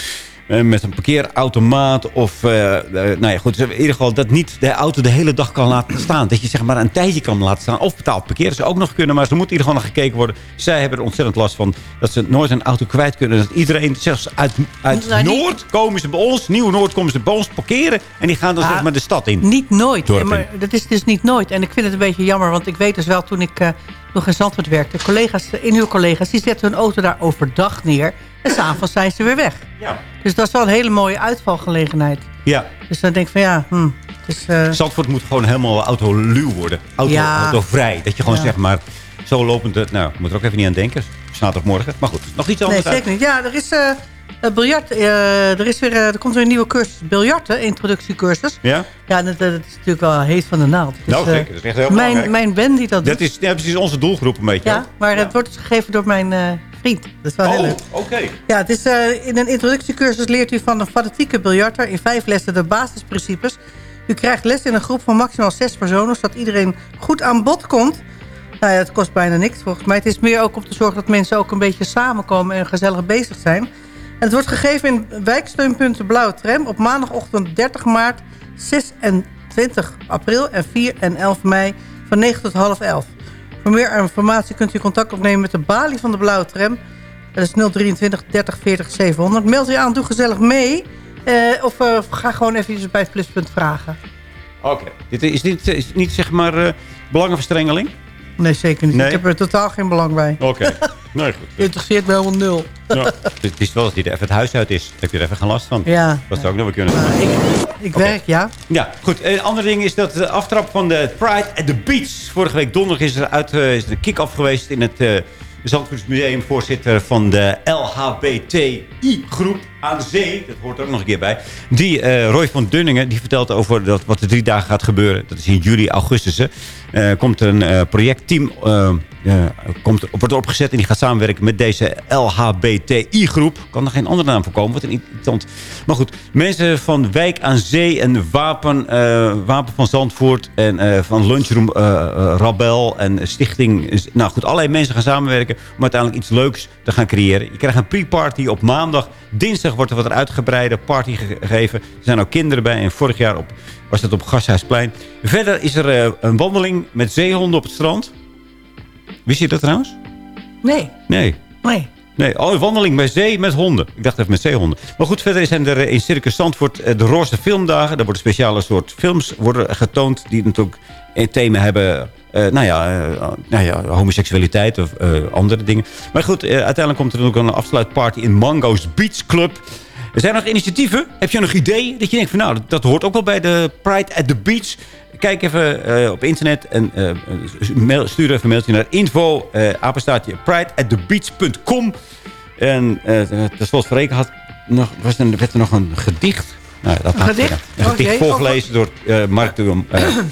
Eh, met een parkeerautomaat. Of, eh, eh, nou ja, goed. In ieder geval dat niet de auto de hele dag kan laten staan. Dat je zeg maar een tijdje kan laten staan. Of betaald parkeren ze ook nog kunnen. Maar ze moet in ieder geval nog gekeken worden. Zij hebben er ontzettend last van. Dat ze nooit een auto kwijt kunnen. Dat iedereen, zelfs uit, uit Nou, Noord komen ze bij ons. Nieuw-Noord komen ze bij ons parkeren. En die gaan dan Ah, zeg maar de stad in. Niet nooit. Ja, maar dat is dus niet nooit. En ik vind het een beetje jammer, want ik weet dus wel toen ik nog in Zandvoort werkte... collega's, eh, inhuurcollega's, die zetten hun auto daar overdag neer... en s'avonds zijn ze weer weg. Ja. Dus dat is wel een hele mooie uitvalgelegenheid. Ja. Dus dan denk ik van ja, hm, eh, Zandvoort moet gewoon helemaal autoluw worden. Auto, Ja. Autovrij. Dat je gewoon Ja. zeg maar zo lopend... eh, Nou, ik moet er ook even niet aan denken. Zaterdagmorgen. Maar goed, nog iets nee, anders uit. zeker niet. Ja, er is, eh, biljart, eh, er, is weer, eh, er komt weer een nieuwe cursus biljarten, introductiecursus. Ja? Ja, dat, dat is natuurlijk wel heet van de naald. Dus, Nou, zeker. Dat is echt heel mijn, belangrijk. mijn band die dat, Dat doet. is ja, precies onze doelgroep een beetje. Ja, maar het wordt dus gegeven door mijn vriend. Dat is wel heel Oh, leuk. oké. Ja, het is, in een introductiecursus leert u van een fanatieke biljarter... in vijf lessen de basisprincipes. U krijgt les in een groep van maximaal zes personen... zodat iedereen goed aan bod komt. Nou ja, het kost bijna niks volgens mij. Het is meer ook om te zorgen dat mensen ook een beetje samenkomen en gezellig bezig zijn. Het wordt gegeven in wijksteunpunten Blauwe Tram op maandagochtend 30 maart, 6 en 20 april en 4 en 11 mei van 9 tot half 11. Voor meer informatie kunt u contact opnemen met de balie van de Blauwe Tram. Dat is 023 30 40 700. Meld u aan, doe gezellig mee. Eh, of eh, ga gewoon even bij het pluspunt vragen. Oké. Dit is, dit is niet zeg maar eh, belangenverstrengeling? Nee, zeker niet. Nee? Ik heb er totaal geen belang bij. Oké. nee, goed. Interesseert me helemaal nul. Ja, het is wel dat hij er even het huis uit is. Dan heb je er even geen last van. Ja. Dat zou ook nog wel kunnen zijn. Ik werk, ja. Ja, goed. Een ander ding is dat de aftrap van de Pride at the Beach. Vorige week donderdag is er, uit, eh, is er een kick-off geweest in het uh, Zandvoortsmuseum. Voorzitter van de LHBTI-groep aan zee. Dat hoort er ook nog een keer bij. Die, eh, Roy van Dunningen, die vertelt over dat, wat er drie dagen gaat gebeuren. Dat is in juli, augustus. hè. Eh, komt er een eh, projectteam komt, wordt opgezet en die gaat samenwerken met deze LHBTI-groep. Kan er geen andere naam voor komen. Wat een irritant. Maar goed, mensen van Wijk aan Zee en Wapen, Wapen van Zandvoort en van Lunchroom Rabel en Stichting. Nou goed, allerlei mensen gaan samenwerken om uiteindelijk iets leuks te gaan creëren. Je krijgt een pre-party op maandag. Dinsdag wordt er wat een uitgebreide party ge- gegeven. Er zijn ook kinderen bij en vorig jaar op, was dat op Gasthuisplein. Verder is er eh, een wandeling met zeehonden op het strand. Wist je dat trouwens? Nee. Nee. Nee. Nee, oh, een wandeling bij zee met honden. Ik dacht even met zeehonden. Maar goed, verder zijn er eh, in Circus Zandvoort eh, de Roorse Filmdagen. Daar worden speciale soort films worden getoond... die natuurlijk een thema hebben... eh, nou, ja, eh, nou ja, homoseksualiteit of eh, andere dingen. Maar goed, eh, uiteindelijk komt er ook een afsluitparty in Mango's Beach Club. Er zijn nog initiatieven. Heb je nog idee dat je denkt van nou, dat, hoort ook wel bij de Pride at the Beach... Kijk even eh, op internet en eh, stuur even een mailtje naar info, apenstaartje, prideatthebeach.com. En zoals Verreken had, nog, was er, er nog een gedicht. Nou, dat een gedicht? Een Oh, gedicht jee, voorgelezen door uh, Marco,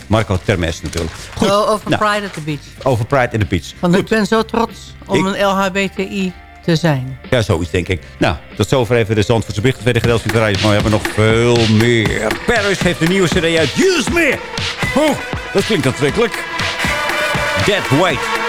Marco Termes natuurlijk. Goed. Oh, over nou, Pride at the Beach. Over Pride at the Beach. Want ik ben zo trots om ik, een LHBTI te zijn. Ja, zoiets denk ik. Nou, tot zover even de Zandvoortse bericht. Tweede gedeelte van de radio. Maar we hebben nog veel meer. Paris heeft een nieuwe cd uit. Use me! Oh, dat klinkt aantrekkelijk. Dead White.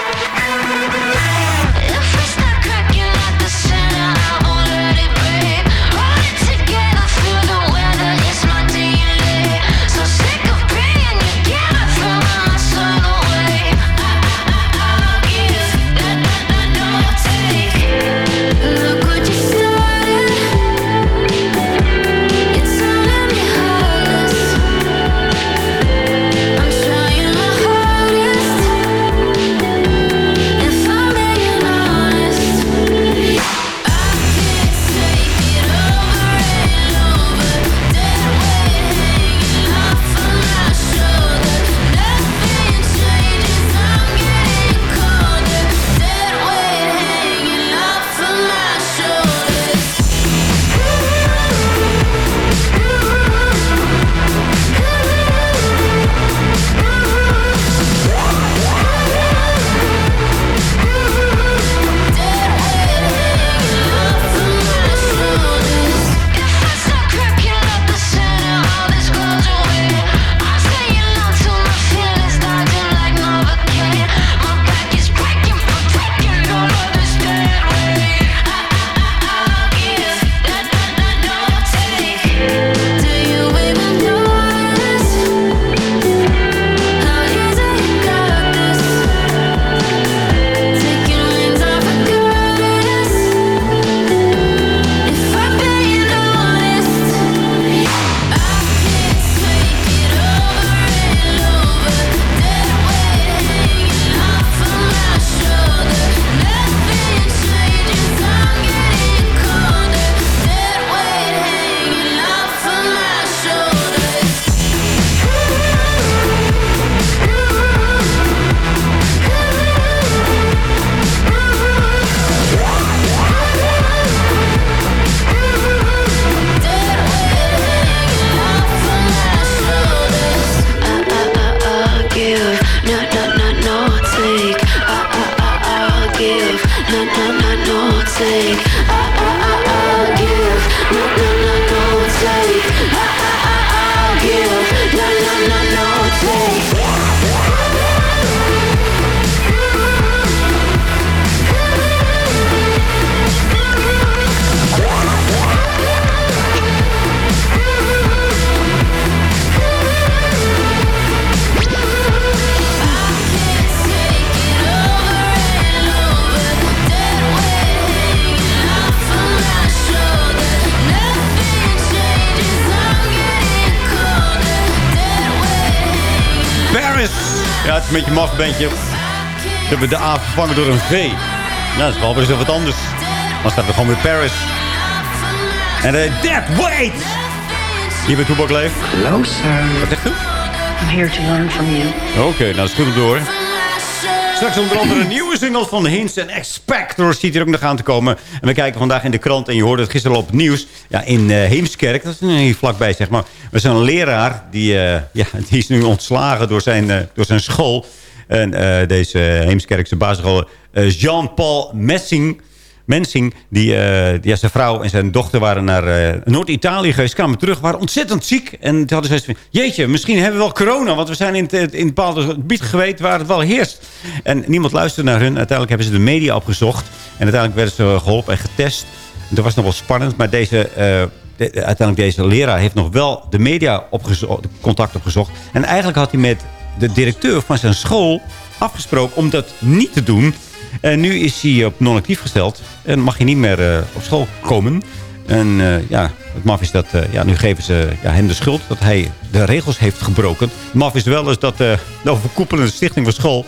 Bandje. Ze hebben de A vervangen door een V. Nou, dat is wel weer wat anders. Dan staat er gewoon weer Paris. En de Dead Wait! Hier bij Toebak Leef. Closer. Wat zegt u? I'm here to learn from you. Oké, nou dat is goed om door. Straks onder andere een nieuwe single van Hints en Expector ziet hier ook nog aan te komen. En we kijken vandaag in de krant en je hoorde het gisteren al op het nieuws. Ja, in eh, Heemskerk, dat is hier vlakbij zeg maar. Er is een leraar, die, eh, ja, die is nu ontslagen door zijn, eh, door zijn school. En eh, deze Heemskerkse basisschool, eh, Jean-Paul Messing... Mensing, die, eh, die, ja, zijn vrouw en zijn dochter waren naar Noord-Italië geweest. kwamen terug, waren ontzettend ziek. En toen hadden ze van, jeetje, misschien hebben we wel corona. Want we zijn in, het, in een bepaald gebied geweest waar het wel heerst. En niemand luisterde naar hun. Uiteindelijk hebben ze de media opgezocht. En uiteindelijk werden ze geholpen en getest. En dat was nog wel spannend. Maar deze, de- uiteindelijk deze leraar heeft nog wel de media opgezo- contact opgezocht. En eigenlijk had hij met de directeur van zijn school afgesproken om dat niet te doen. En nu is hij op non-actief gesteld. En mag hij niet meer eh, op school komen. En eh, ja, het maf is dat... eh, ja, nu geven ze ja, hem de schuld dat hij de regels heeft gebroken. Het maf is wel eens dat de overkoepelende stichting van school...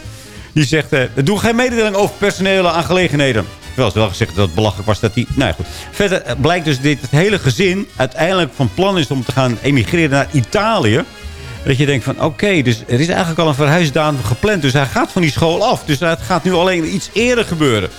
die zegt, doen geen mededeling over personele aangelegenheden. Terwijl ze wel gezegd dat het belachelijk was dat hij... Nou ja, goed. Verder blijkt dus dit het hele gezin uiteindelijk van plan is om te gaan emigreren naar Italië. Dat je denkt van, oké, dus er is eigenlijk al een verhuisdatum gepland. Dus hij gaat van die school af. Dus het gaat nu alleen iets eerder gebeuren.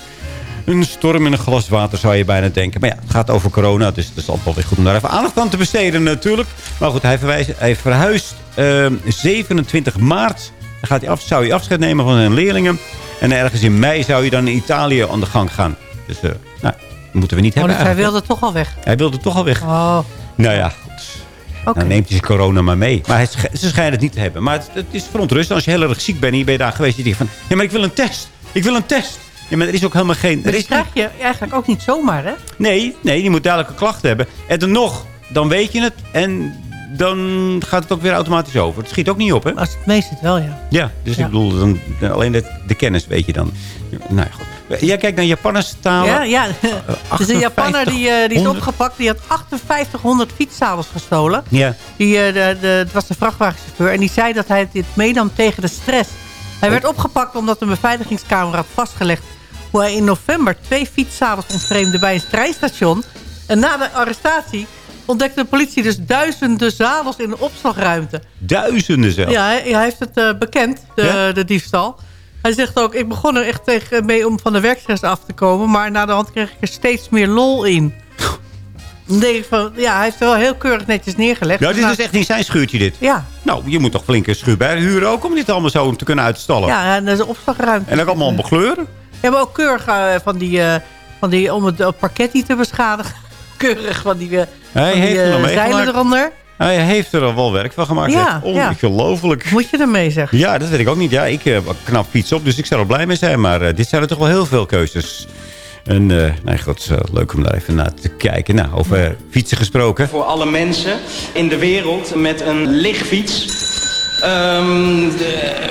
Een storm in een glas water zou je bijna denken. Maar ja, het gaat over corona. Dus het is altijd wel weer goed om daar even aandacht aan te besteden natuurlijk. Maar goed, hij, verwijst, hij verhuist ehm, 27 maart. Dan gaat hij af, zou hij afscheid nemen van zijn leerlingen. En ergens in mei zou hij dan in Italië aan de gang gaan. Dus eh, nou, dat moeten we niet Oh, hebben dus hij wilde toch al weg. Hij wilde toch al weg. Oh, Nou ja, goed. Dan neemt hij zijn corona maar mee. Maar hij, ze schijnen het niet te hebben. Maar het, het is verontrustend. Als je heel erg ziek bent en je bent daar geweest. Je denkt van, ja, maar ik wil een test. Ik wil een test. Ja, maar er is ook helemaal geen... Er is krijg je eigenlijk ook niet zomaar, hè? Nee, nee, je moet duidelijke klachten hebben. En dan nog, dan weet je het. En dan gaat het ook weer automatisch over. Het schiet ook niet op, hè? Als het meest het wel, ja. Ja, dus Ja. ik bedoel, dan, alleen de, de kennis weet je dan. Nou ja. Jij kijkt naar Japanse talen. Ja, ja. Dus een Japanner die, eh, die is 5800. opgepakt. Die had 5800 fietszadels gestolen. Ja. Die, eh, de, de, het was de vrachtwagenchauffeur. En die zei dat hij dit meenam tegen de stress. Hij werd opgepakt omdat een beveiligingscamera had vastgelegd... hoe hij in november twee fietszadels ontvreemde bij een treinstation. En na de arrestatie ontdekte de politie dus duizenden zadels in de opslagruimte. Duizenden zelfs. Ja, hij, hij heeft het bekend, de, Ja? de diefstal. Hij zegt ook, ik begon er echt tegen mee om van de werkstress af te komen... maar na de hand kreeg ik er steeds meer lol in. Dan denk ik van, ja, hij heeft het wel heel keurig netjes neergelegd. Ja, dit is dus echt niet zijn schuurtje dit. Ja, Nou, je moet toch flink een schuur bij huren ook... om dit allemaal zo te kunnen uitstallen. ja, en dat is opslagruimte. En ook allemaal begleuren. Ja, maar ook keurig eh, van die, eh, van die, om het eh, parket niet te beschadigen. Keurig van die, eh, Hij van die heeft zeilen eronder. Hij heeft er al wel werk van gemaakt. Ja, zeg. ja. Ongelooflijk. Moet je ermee zeggen. Ja, dat weet ik ook niet. Ja, ik heb knap fiets op, dus ik zou er blij mee zijn. Maar eh, dit zijn er toch wel heel veel keuzes. En eh nee, god, eh, leuk om daar even naar te kijken. Nou, over fietsen gesproken. Voor alle mensen in de wereld met een lichtfiets. Ehm, de-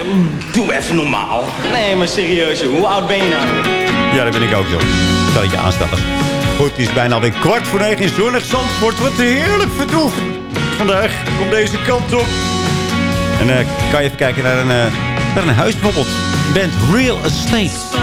doe even normaal. Nee, maar serieus, joh. hoe oud ben je nou? Ja, dat ben ik ook zo. Stel je aanstellen. Goed, het is bijna alweer kwart voor negen in zonnig Zandvoort. Wat heerlijk verdroeg. Vandaag komt deze kant op. En eh kan je even kijken naar een, eh, naar een huis bijvoorbeeld. Band Real Estate.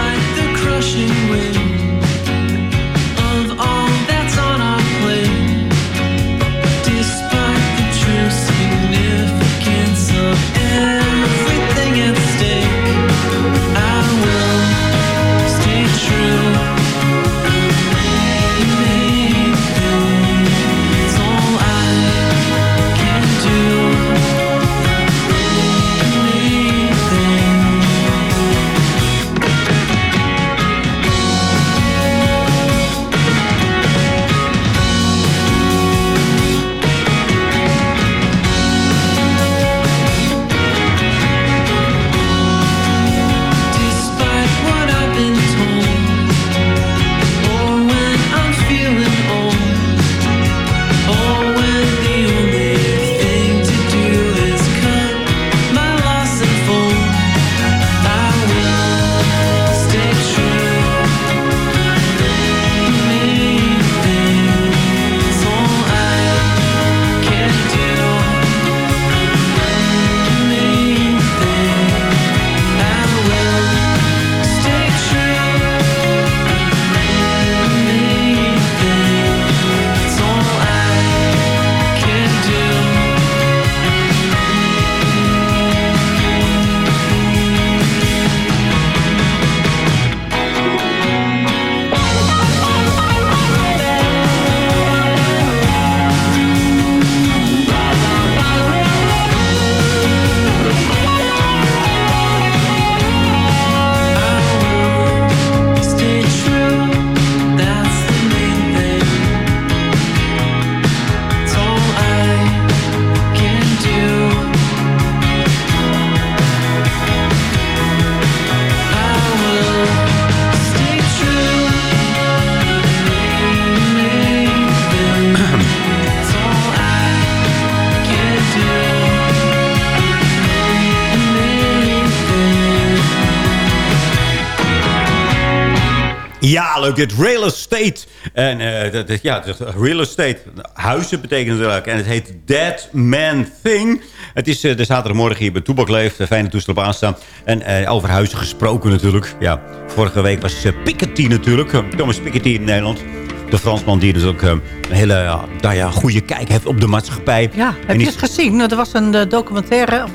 Leuk. Het real estate. En eh, dat, ja, is real estate. Huizen betekent het eigenlijk. En het heet Dead Man Thing. Het is eh, de zaterdagmorgen hier bij Toebak Leeft. De fijne toestel op aanstaan. En eh, over huizen gesproken natuurlijk. Ja, vorige week was Piketty natuurlijk. Thomas Piketty in Nederland. De Fransman die dus ook een hele ja, nou ja, goede kijk heeft op de maatschappij. Ja, heb je het gezien? Nou, Er was een documentaire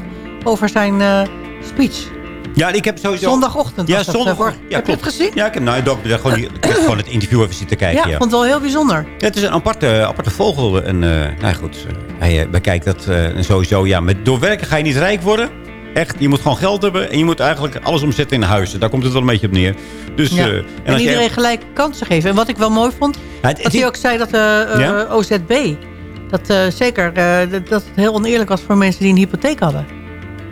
over zijn speech. Ja, ik heb sowieso... Zondagochtend Ja, dat, zondag. Ja, heb je het klopt. gezien? Ja, ik heb, nou, ik heb gewoon, die- ik heb gewoon het interview even zitten kijken. Ja, Ja, ik vond het wel heel bijzonder. Ja, het is een aparte, aparte vogel. En eh, nou goed, eh, hij bekijkt dat eh, en sowieso. Ja, met door werken ga je niet rijk worden. Echt, je moet gewoon geld hebben. En je moet eigenlijk alles omzetten in huizen. Daar komt het wel een beetje op neer. Dus, Ja. eh, en als je- iedereen gelijke kansen geven. En wat ik wel mooi vond, het- dat hij ook zei dat de Ja? OZB... dat zeker dat, dat het heel oneerlijk was voor mensen die een hypotheek hadden.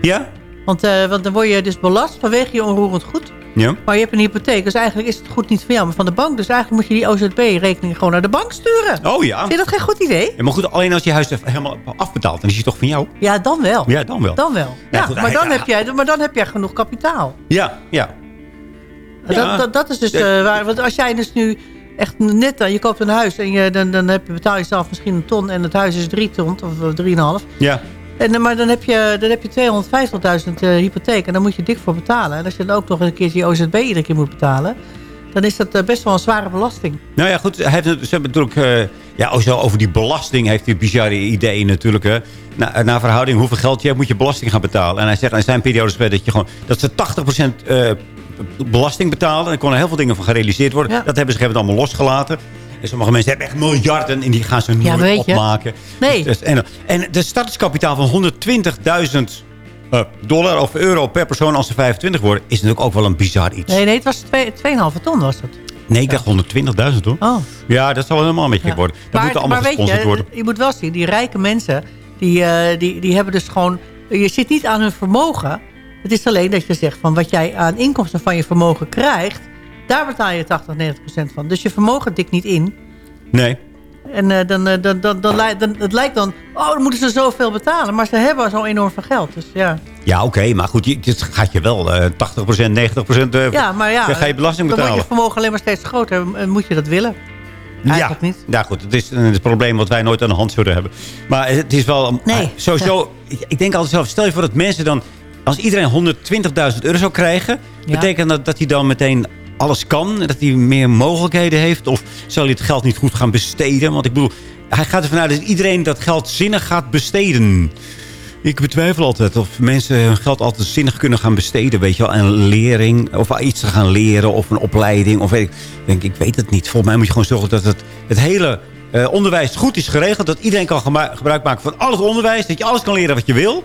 Ja? Want, eh, want dan word je dus belast vanwege je onroerend goed. Ja. Maar je hebt een hypotheek, dus eigenlijk is het goed niet van jou, maar van de bank. Dus eigenlijk moet je die OZB-rekening gewoon naar de bank sturen. Oh ja. Vind je dat geen goed idee? Ja, maar goed, alleen als je huis helemaal afbetaalt. Dan is hij toch van jou? Ja, dan wel. Ja, dan wel. Dan wel. Ja, Ja, goed, maar, dan heb jij, maar dan heb jij genoeg kapitaal. Ja, ja. Dat, dat, dat is dus eh, waar. Want als jij dus nu echt net, eh, je koopt een huis en je, dan, dan heb je, betaal je zelf misschien een ton en het huis is drie ton of drieënhalf. Ja. En, maar dan heb je, dan heb je 250.000 eh, hypotheek en dan moet je dik voor betalen. En als je dan ook nog een keertje je OZB iedere keer moet betalen, dan is dat eh, best wel een zware belasting. Nou ja, goed. Hij heeft, het- ze hebben natuurlijk... eh, ja, ook zo over die belasting heeft hij bizarre ideeën natuurlijk. Hè. Na, naar verhouding hoeveel geld je hebt, moet je belasting gaan betalen. En hij zegt, er zijn periodes bij dat, je gewoon, dat ze 80% eh, belasting betalen. En er konden heel veel dingen van gerealiseerd worden. Dat hebben ze gegeven moment allemaal losgelaten. En sommige mensen hebben echt miljarden en die gaan ze nooit weet je. opmaken. Nee. Dus, en, en de startkapitaal van 120.000 eh, dollar of euro per persoon als ze 25 worden... is natuurlijk ook wel een bizar iets. Nee, nee, het was twee- 2,5 ton was het. Nee, ik dacht 120.000 hoor. Oh. Ja, dat zal wel helemaal een beetje Ja. worden. Dat moet allemaal weet gesponsord je, worden. je moet wel zien, die rijke mensen, die, eh, die, die hebben dus gewoon... Je zit niet aan hun vermogen. Het is alleen dat je zegt van wat jij aan inkomsten van je vermogen krijgt... daar betaal je 80, 90 procent van. Dus je vermogen dikt niet in. Nee. En eh, dan, eh, dan, dan, dan, lijkt- dan, het lijkt dan, oh, dan moeten ze zoveel betalen. Maar ze hebben zo enorm veel geld. Dus ja, Ja, oké, maar goed, je, dit gaat je wel eh 80%, 90% eh, ja maar ja, dan ga je belasting dan wordt betalen. je vermogen alleen maar steeds groter. En moet je dat willen? Eigenlijk ja. niet. Ja, goed, het is een het probleem wat wij nooit aan de hand zullen hebben. Maar het is wel... Nee. Sowieso, ik, ik denk altijd zelf, stel je voor dat mensen dan... Als iedereen 120.000 euro zou krijgen... Ja. betekent dat dat hij dan meteen alles kan? Dat hij meer mogelijkheden heeft? Of zal hij het geld niet goed gaan besteden? Want ik bedoel, hij gaat ervan uit dat iedereen dat geld zinnig gaat besteden. Ik betwijfel altijd of mensen hun geld altijd zinnig kunnen gaan besteden. Weet je wel, een lering of iets te gaan leren of een opleiding. Of weet ik, denk, ik weet het niet. Volgens mij moet je gewoon zorgen dat het, het hele eh, onderwijs goed is geregeld. Dat iedereen kan gebruik maken van al het onderwijs. Dat je alles kan leren wat je wil.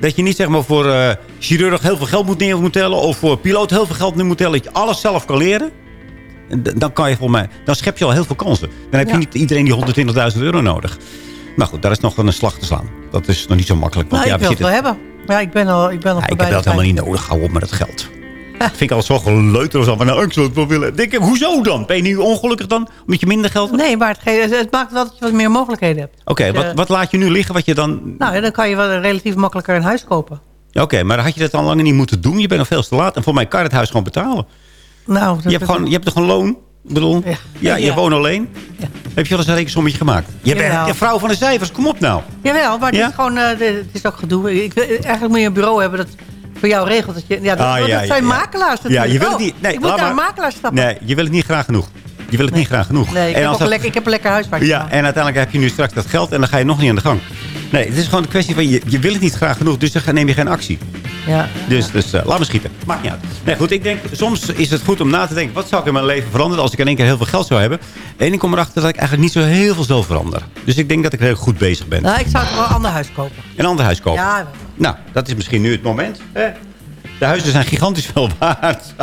Dat je niet zeg maar voor eh, chirurg heel veel geld moet neer moet tellen. Of voor piloot heel veel geld neer moet tellen. Dat je alles zelf kan leren. Dan kan je volgens mij, dan schep je al heel veel kansen. Dan heb je Ja. niet iedereen die 120.000 euro nodig. Maar goed, daar is nog een slag te slaan. Dat is nog niet zo makkelijk. Want Nou, ja, ik wil het wel hebben. Maar ja, ik ben al, ik ben al ja, ik heb dat helemaal niet nodig. Hou op met het geld. Dat vind ik altijd zo of Zo. Van, nou, ik zou het wel willen. Denk ik, hoezo dan? Ben je nu ongelukkig dan? Omdat je minder geld hebt? Nee, maar het, het maakt wel dat je wat meer mogelijkheden hebt. Oké, Dus, wat, eh, wat laat je nu liggen wat je dan... Nou, ja, dan kan je wel relatief makkelijker een huis kopen. Oké, maar dan had je dat al lang niet moeten doen. Je bent nog veel te laat. En voor mij kan het huis gewoon betalen. Nou, Je hebt, gewoon, je hebt toch een loon? Ik bedoel, ja, je Ja. woont alleen. Heb je wel eens een rekensommetje gemaakt? Je bent de vrouw van de cijfers, kom op nou. Jawel, maar Ja? het is gewoon, eh, de- het is ook gedoe. Ik, wil- eigenlijk moet je een bureau hebben dat voor jou regelt. Dat je, ja, dat, Ah, ja, zijn ja, ja. makelaars Ja, natuurlijk. je wil het Oh, niet- nee, ik moet naar een makelaar stappen. Nee, je wil het niet graag genoeg. Je wil het niet graag genoeg. Nee, ik, En heb als dat- lekker, ik heb een lekker huis Ja, en uiteindelijk heb je nu straks dat geld en dan ga je nog niet aan de gang. Nee, het is gewoon een kwestie van je, je wil het niet graag genoeg, dus dan neem je geen actie. Ja. Dus, dus eh, laat me schieten. Maakt niet uit. Nee, goed, ik denk, soms is het goed om na te denken... wat zou ik in mijn leven veranderen als ik in één keer heel veel geld zou hebben? En ik kom erachter dat ik eigenlijk niet zo heel veel zal veranderen. Dus ik denk dat ik heel goed bezig ben. Nou, ik zou toch wel een ander huis kopen. Een ander huis kopen. Ja, Nou, dat is misschien nu het moment. Hè? De huizen zijn gigantisch veel waard.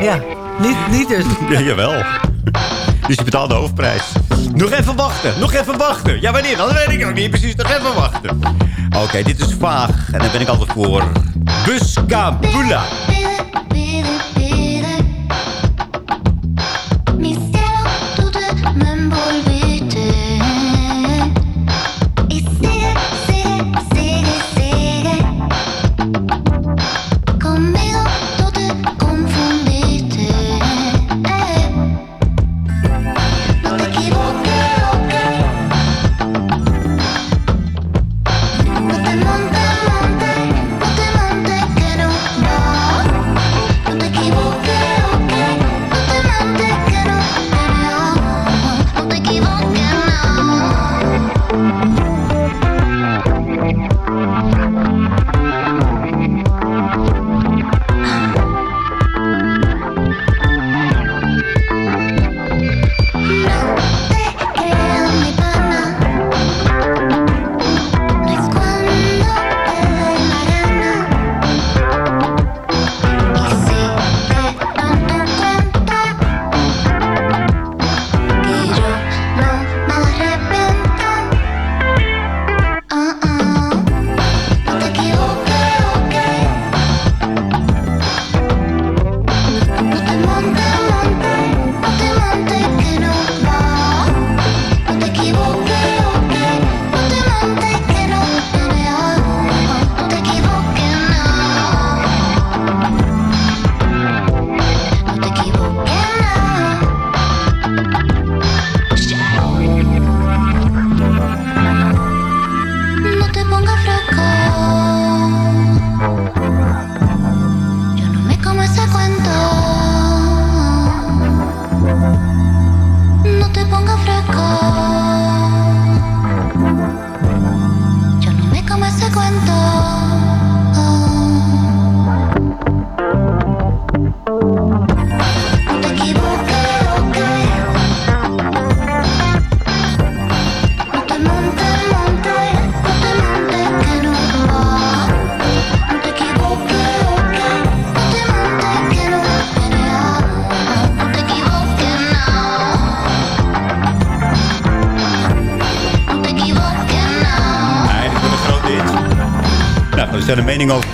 ja. Niet, niet dus. Ja, jawel. Dus je betaalt de hoofdprijs. Nog even wachten, nog even wachten. Ja, wanneer? Dat weet ik ook niet precies. Nog even wachten. Oké, dit is vaag. En dan ben ik altijd voor Buscabula.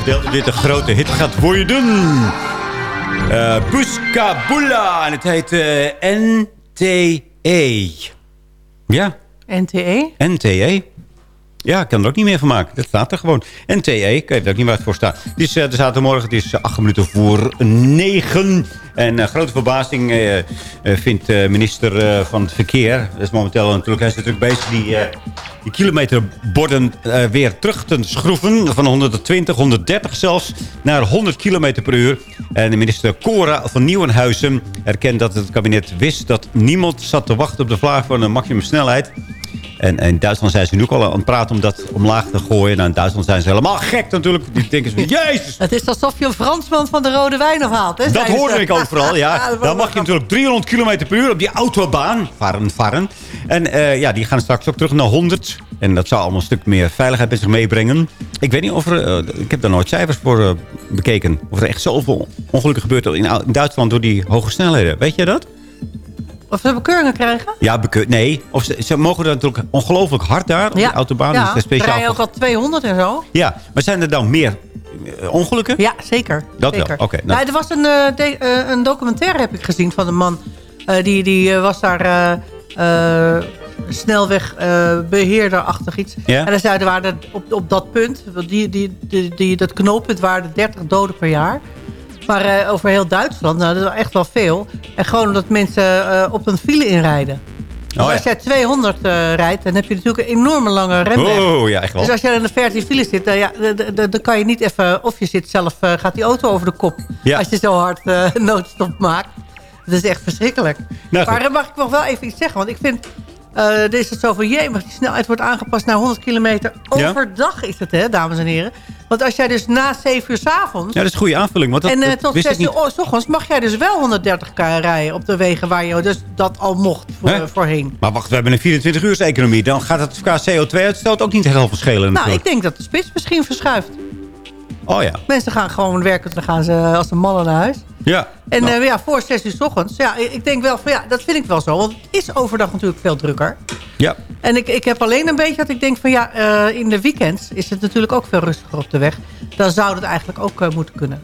Verdeeld. Of dit een grote hit gaat worden. Eh Buscabula. En het heet eh, NTE. Ja, NTE? NTE. Ja, ik kan er ook niet meer van maken. Dat staat er gewoon. NTE, ik weet ook niet waar het voor staat. Het is uh, de zaterdagmorgen, het is uh, acht minuten voor negen. En uh, grote verbazing eh, eh, vindt uh, minister uh, van het Verkeer... dat is momenteel natuurlijk, hij is natuurlijk bezig... die, uh, die kilometerborden uh, weer terug te schroeven... van 120, 130 zelfs, naar 100 kilometer per uur. En de minister Cora van Nieuwenhuizen erkent dat het kabinet wist... dat niemand zat te wachten op de vraag van een maximumsnelheid... En, en in Duitsland zijn ze nu ook al aan het praten om dat omlaag te gooien. Nou, in Duitsland zijn ze helemaal gek natuurlijk. Die denken ze van, jezus! Het is alsof je een Fransman van de rode wijn afhaalt. Hè, dat hoorde ik overal, ja. Dan mag je natuurlijk 300 km per uur op die autobaan varen, varen. En uh, ja, die gaan straks ook terug naar 100. En dat zou allemaal een stuk meer veiligheid met zich meebrengen. Ik weet niet of er... Uh, ik heb daar nooit cijfers voor uh, bekeken. Of er echt zoveel ongelukken gebeurt in Duitsland door die hoge snelheden. Weet je dat? Of ze bekeuringen krijgen? Ja, bekeur, nee. Of ze, ze mogen er natuurlijk ongelooflijk hard daar op ja. de autobaan. Ja, dus speciaal rijden ook al 200 en zo. Ja, maar zijn er dan meer uh, ongelukken? Ja, zeker. Dat zeker. wel, oké. Okay, nou. nou, er was een, uh, de, uh, een documentaire, heb ik gezien, van een man. die, die was daar snelwegbeheerder-achtig iets. Ja? En dan zeiden waren op, op dat punt, die, die, die, die, dat knooppunt waren er 30 doden per jaar. Maar uh, over heel Duitsland, nou, dat is echt wel veel. En gewoon omdat mensen uh, op een file inrijden. Oh, ja. Als jij 200 uh, rijdt, dan heb je natuurlijk een enorme lange remweg. Oh, ja, echt wel. Dus als jij in de verte in file zit, dan, ja, dan kan je niet even... Of je zit zelf, gaat die auto over de kop. Ja. Als je zo hard noodstop maakt. Dat is echt verschrikkelijk. Nou, maar dan mag ik nog wel even iets zeggen. Want ik vind... Uh, is het zo van, jee, maar die snelheid wordt aangepast naar 100 kilometer. Overdag is het, hè, dames en heren. Want als jij dus na 7 uur 's avonds... Ja, dat is een goede aanvulling. Want dat, en uh, dat tot wist 6 ik uur s ochtends mag jij dus wel 130 km rijden op de wegen waar je dus dat al mocht voor, uh, voorheen. Maar wacht, we hebben een 24 uur economie. Dan gaat het qua CO2-uitstoot ook niet heel verschillen. Nou, natuurlijk. ik denk dat de spits misschien verschuift. Oh ja. Mensen gaan gewoon werken, dan gaan ze als een mannen naar huis. Ja. En nou. uh, ja, voor 6 uur s ochtends. Ja, ik denk wel van ja, dat vind ik wel zo. Want het is overdag natuurlijk veel drukker. Ja. En ik, ik heb alleen een beetje dat ik denk van ja, uh, in de weekends is het natuurlijk ook veel rustiger op de weg. Dan zou het eigenlijk ook uh, moeten kunnen.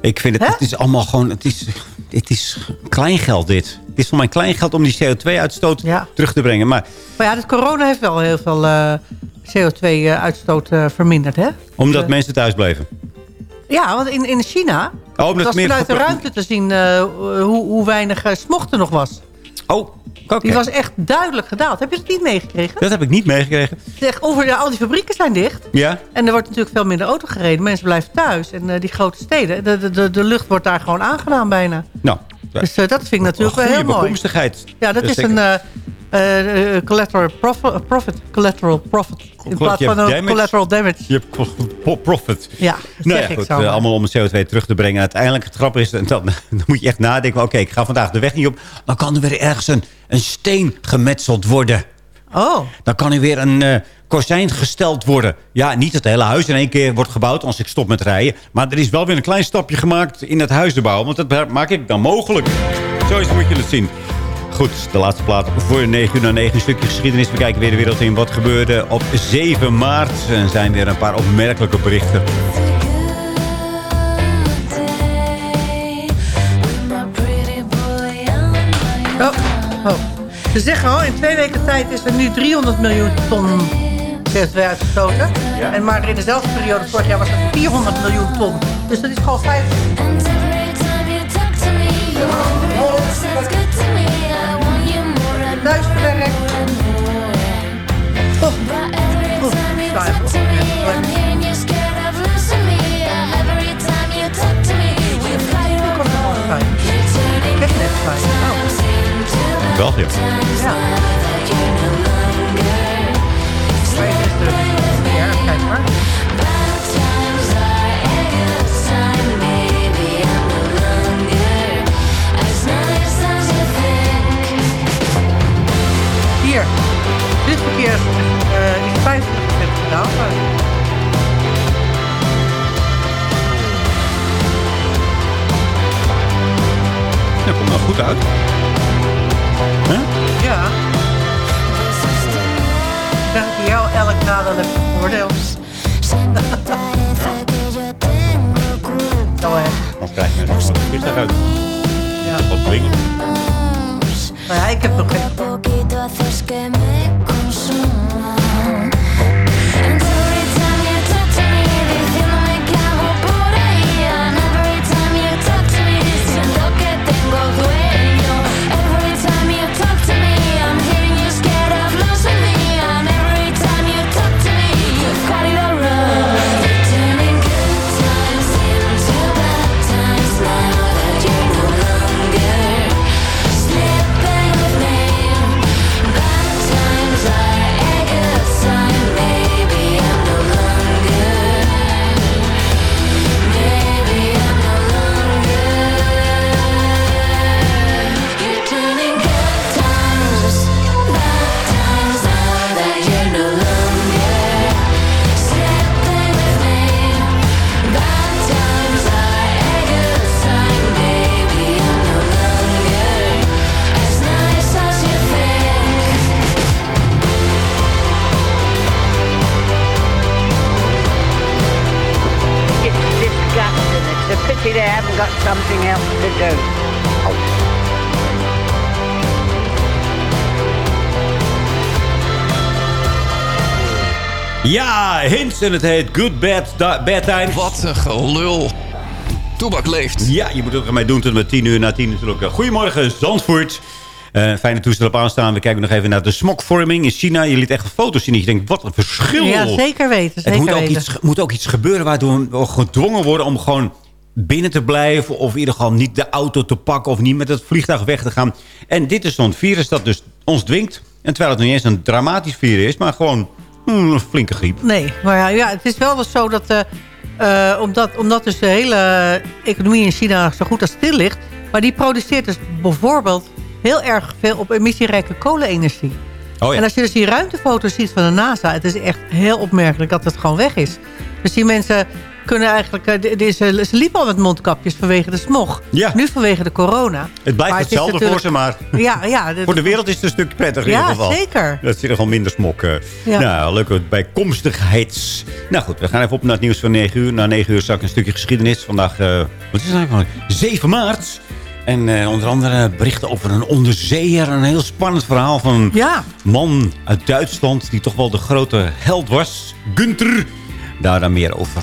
Ik vind het, Hè? het is allemaal gewoon, het is, het is kleingeld dit. Het is voor mij kleingeld om die CO2-uitstoot ja. terug te brengen. Maar, maar ja, het corona heeft wel heel veel CO2-uitstoot verminderd, hè? Omdat dus, mensen thuis bleven. Ja, want in, in China oh, was meer vanuit de ruimte te zien hoe, hoe weinig smog er nog was. Oh, okay. Die was echt duidelijk gedaald. Heb je dat niet meegekregen? Dat heb ik niet meegekregen. Zeg, over, ja, al die fabrieken zijn dicht. Ja. En er wordt natuurlijk veel minder auto gereden. Mensen blijven thuis. En uh, die grote steden, de, de, de lucht wordt daar gewoon aangedaan bijna. Nou. Dus dat vind ik natuurlijk wel heel mooi. Ja, dat is een... Uh, collateral profit, profit, collateral profit. In plaats van een collateral damage. Je hebt profit. Ja, nou ja, goed, uh, allemaal om CO2 terug te brengen. Uiteindelijk het grappige is, dan, dan moet je echt nadenken. Oké, okay, ik ga vandaag de weg niet op. Dan kan er weer ergens een, een steen gemetseld worden. Oh. Dan kan er weer een uh, kozijn gesteld worden. Ja, niet het hele huis in één keer wordt gebouwd als ik stop met rijden. Maar er is wel weer een klein stapje gemaakt in het huis te bouwen. Want dat maak ik dan mogelijk. Zo is, moet je het zien. Goed, de laatste plaat voor 9 uur naar 9 stukje geschiedenis. We kijken weer de wereld in. Wat gebeurde op 7 maart? En zijn weer een paar opmerkelijke berichten. Oh, oh. Ze zeggen al, in twee weken tijd is er nu 300 miljoen ton CO2 uitgestoten. Ja. En maar in dezelfde periode vorig jaar was het 400 miljoen ton. Dus dat is gewoon 5. Luisterwerk. Oh. Oh. België. Ja. Kijk got something else to do. Ja, hints en het heet Good Bad, Bad Times. Wat een gelul. Toebak leeft. Ja, je moet het ermee doen tot met 10 uur na 10 natuurlijk. Goedemorgen, Zandvoort. Eh, fijne toestel op aanstaan. We kijken nog even naar de smokvorming in China. Je liet echt foto's zien. dat Je denkt, wat een verschil. Ja, zeker weten. Het Zeker moet ook, weten. iets, moet ook iets gebeuren waardoor we gedwongen worden om gewoon binnen te blijven. Of in ieder geval niet de auto te pakken of niet met het vliegtuig weg te gaan. En dit is zo'n virus dat dus ons dwingt. En terwijl het niet eens een dramatisch virus is, maar gewoon hmm, een flinke griep. Nee, maar ja, ja, het is wel wel zo dat... eh, eh, omdat, omdat dus de hele economie in China zo goed als stil ligt... maar die produceert dus bijvoorbeeld heel erg veel op emissierijke kolenenergie. Oh ja. En als je dus die ruimtefoto's ziet van de NASA... het is echt heel opmerkelijk dat het gewoon weg is. Dus die mensen kunnen eigenlijk... eh, ze, liepen al met mondkapjes vanwege de smog. Ja. Nu vanwege de corona. Het blijft Maar het is hetzelfde voor ze, maar Ja, ja, voor de wereld is het een stuk prettiger in Ja, ieder geval. zeker. Dat zit er gewoon minder smok. eh. Ja. Nou, leuke bijkomstigheids. Nou goed, we gaan even op naar het nieuws van 9 uur. Na 9 uur zak een stukje geschiedenis. Vandaag, eh, wat is het eigenlijk? 7 maart. En eh, onder andere berichten over een onderzeeër. Een heel spannend verhaal van een Ja. man uit Duitsland... die toch wel de grote held was. Gunther. Daar dan meer over.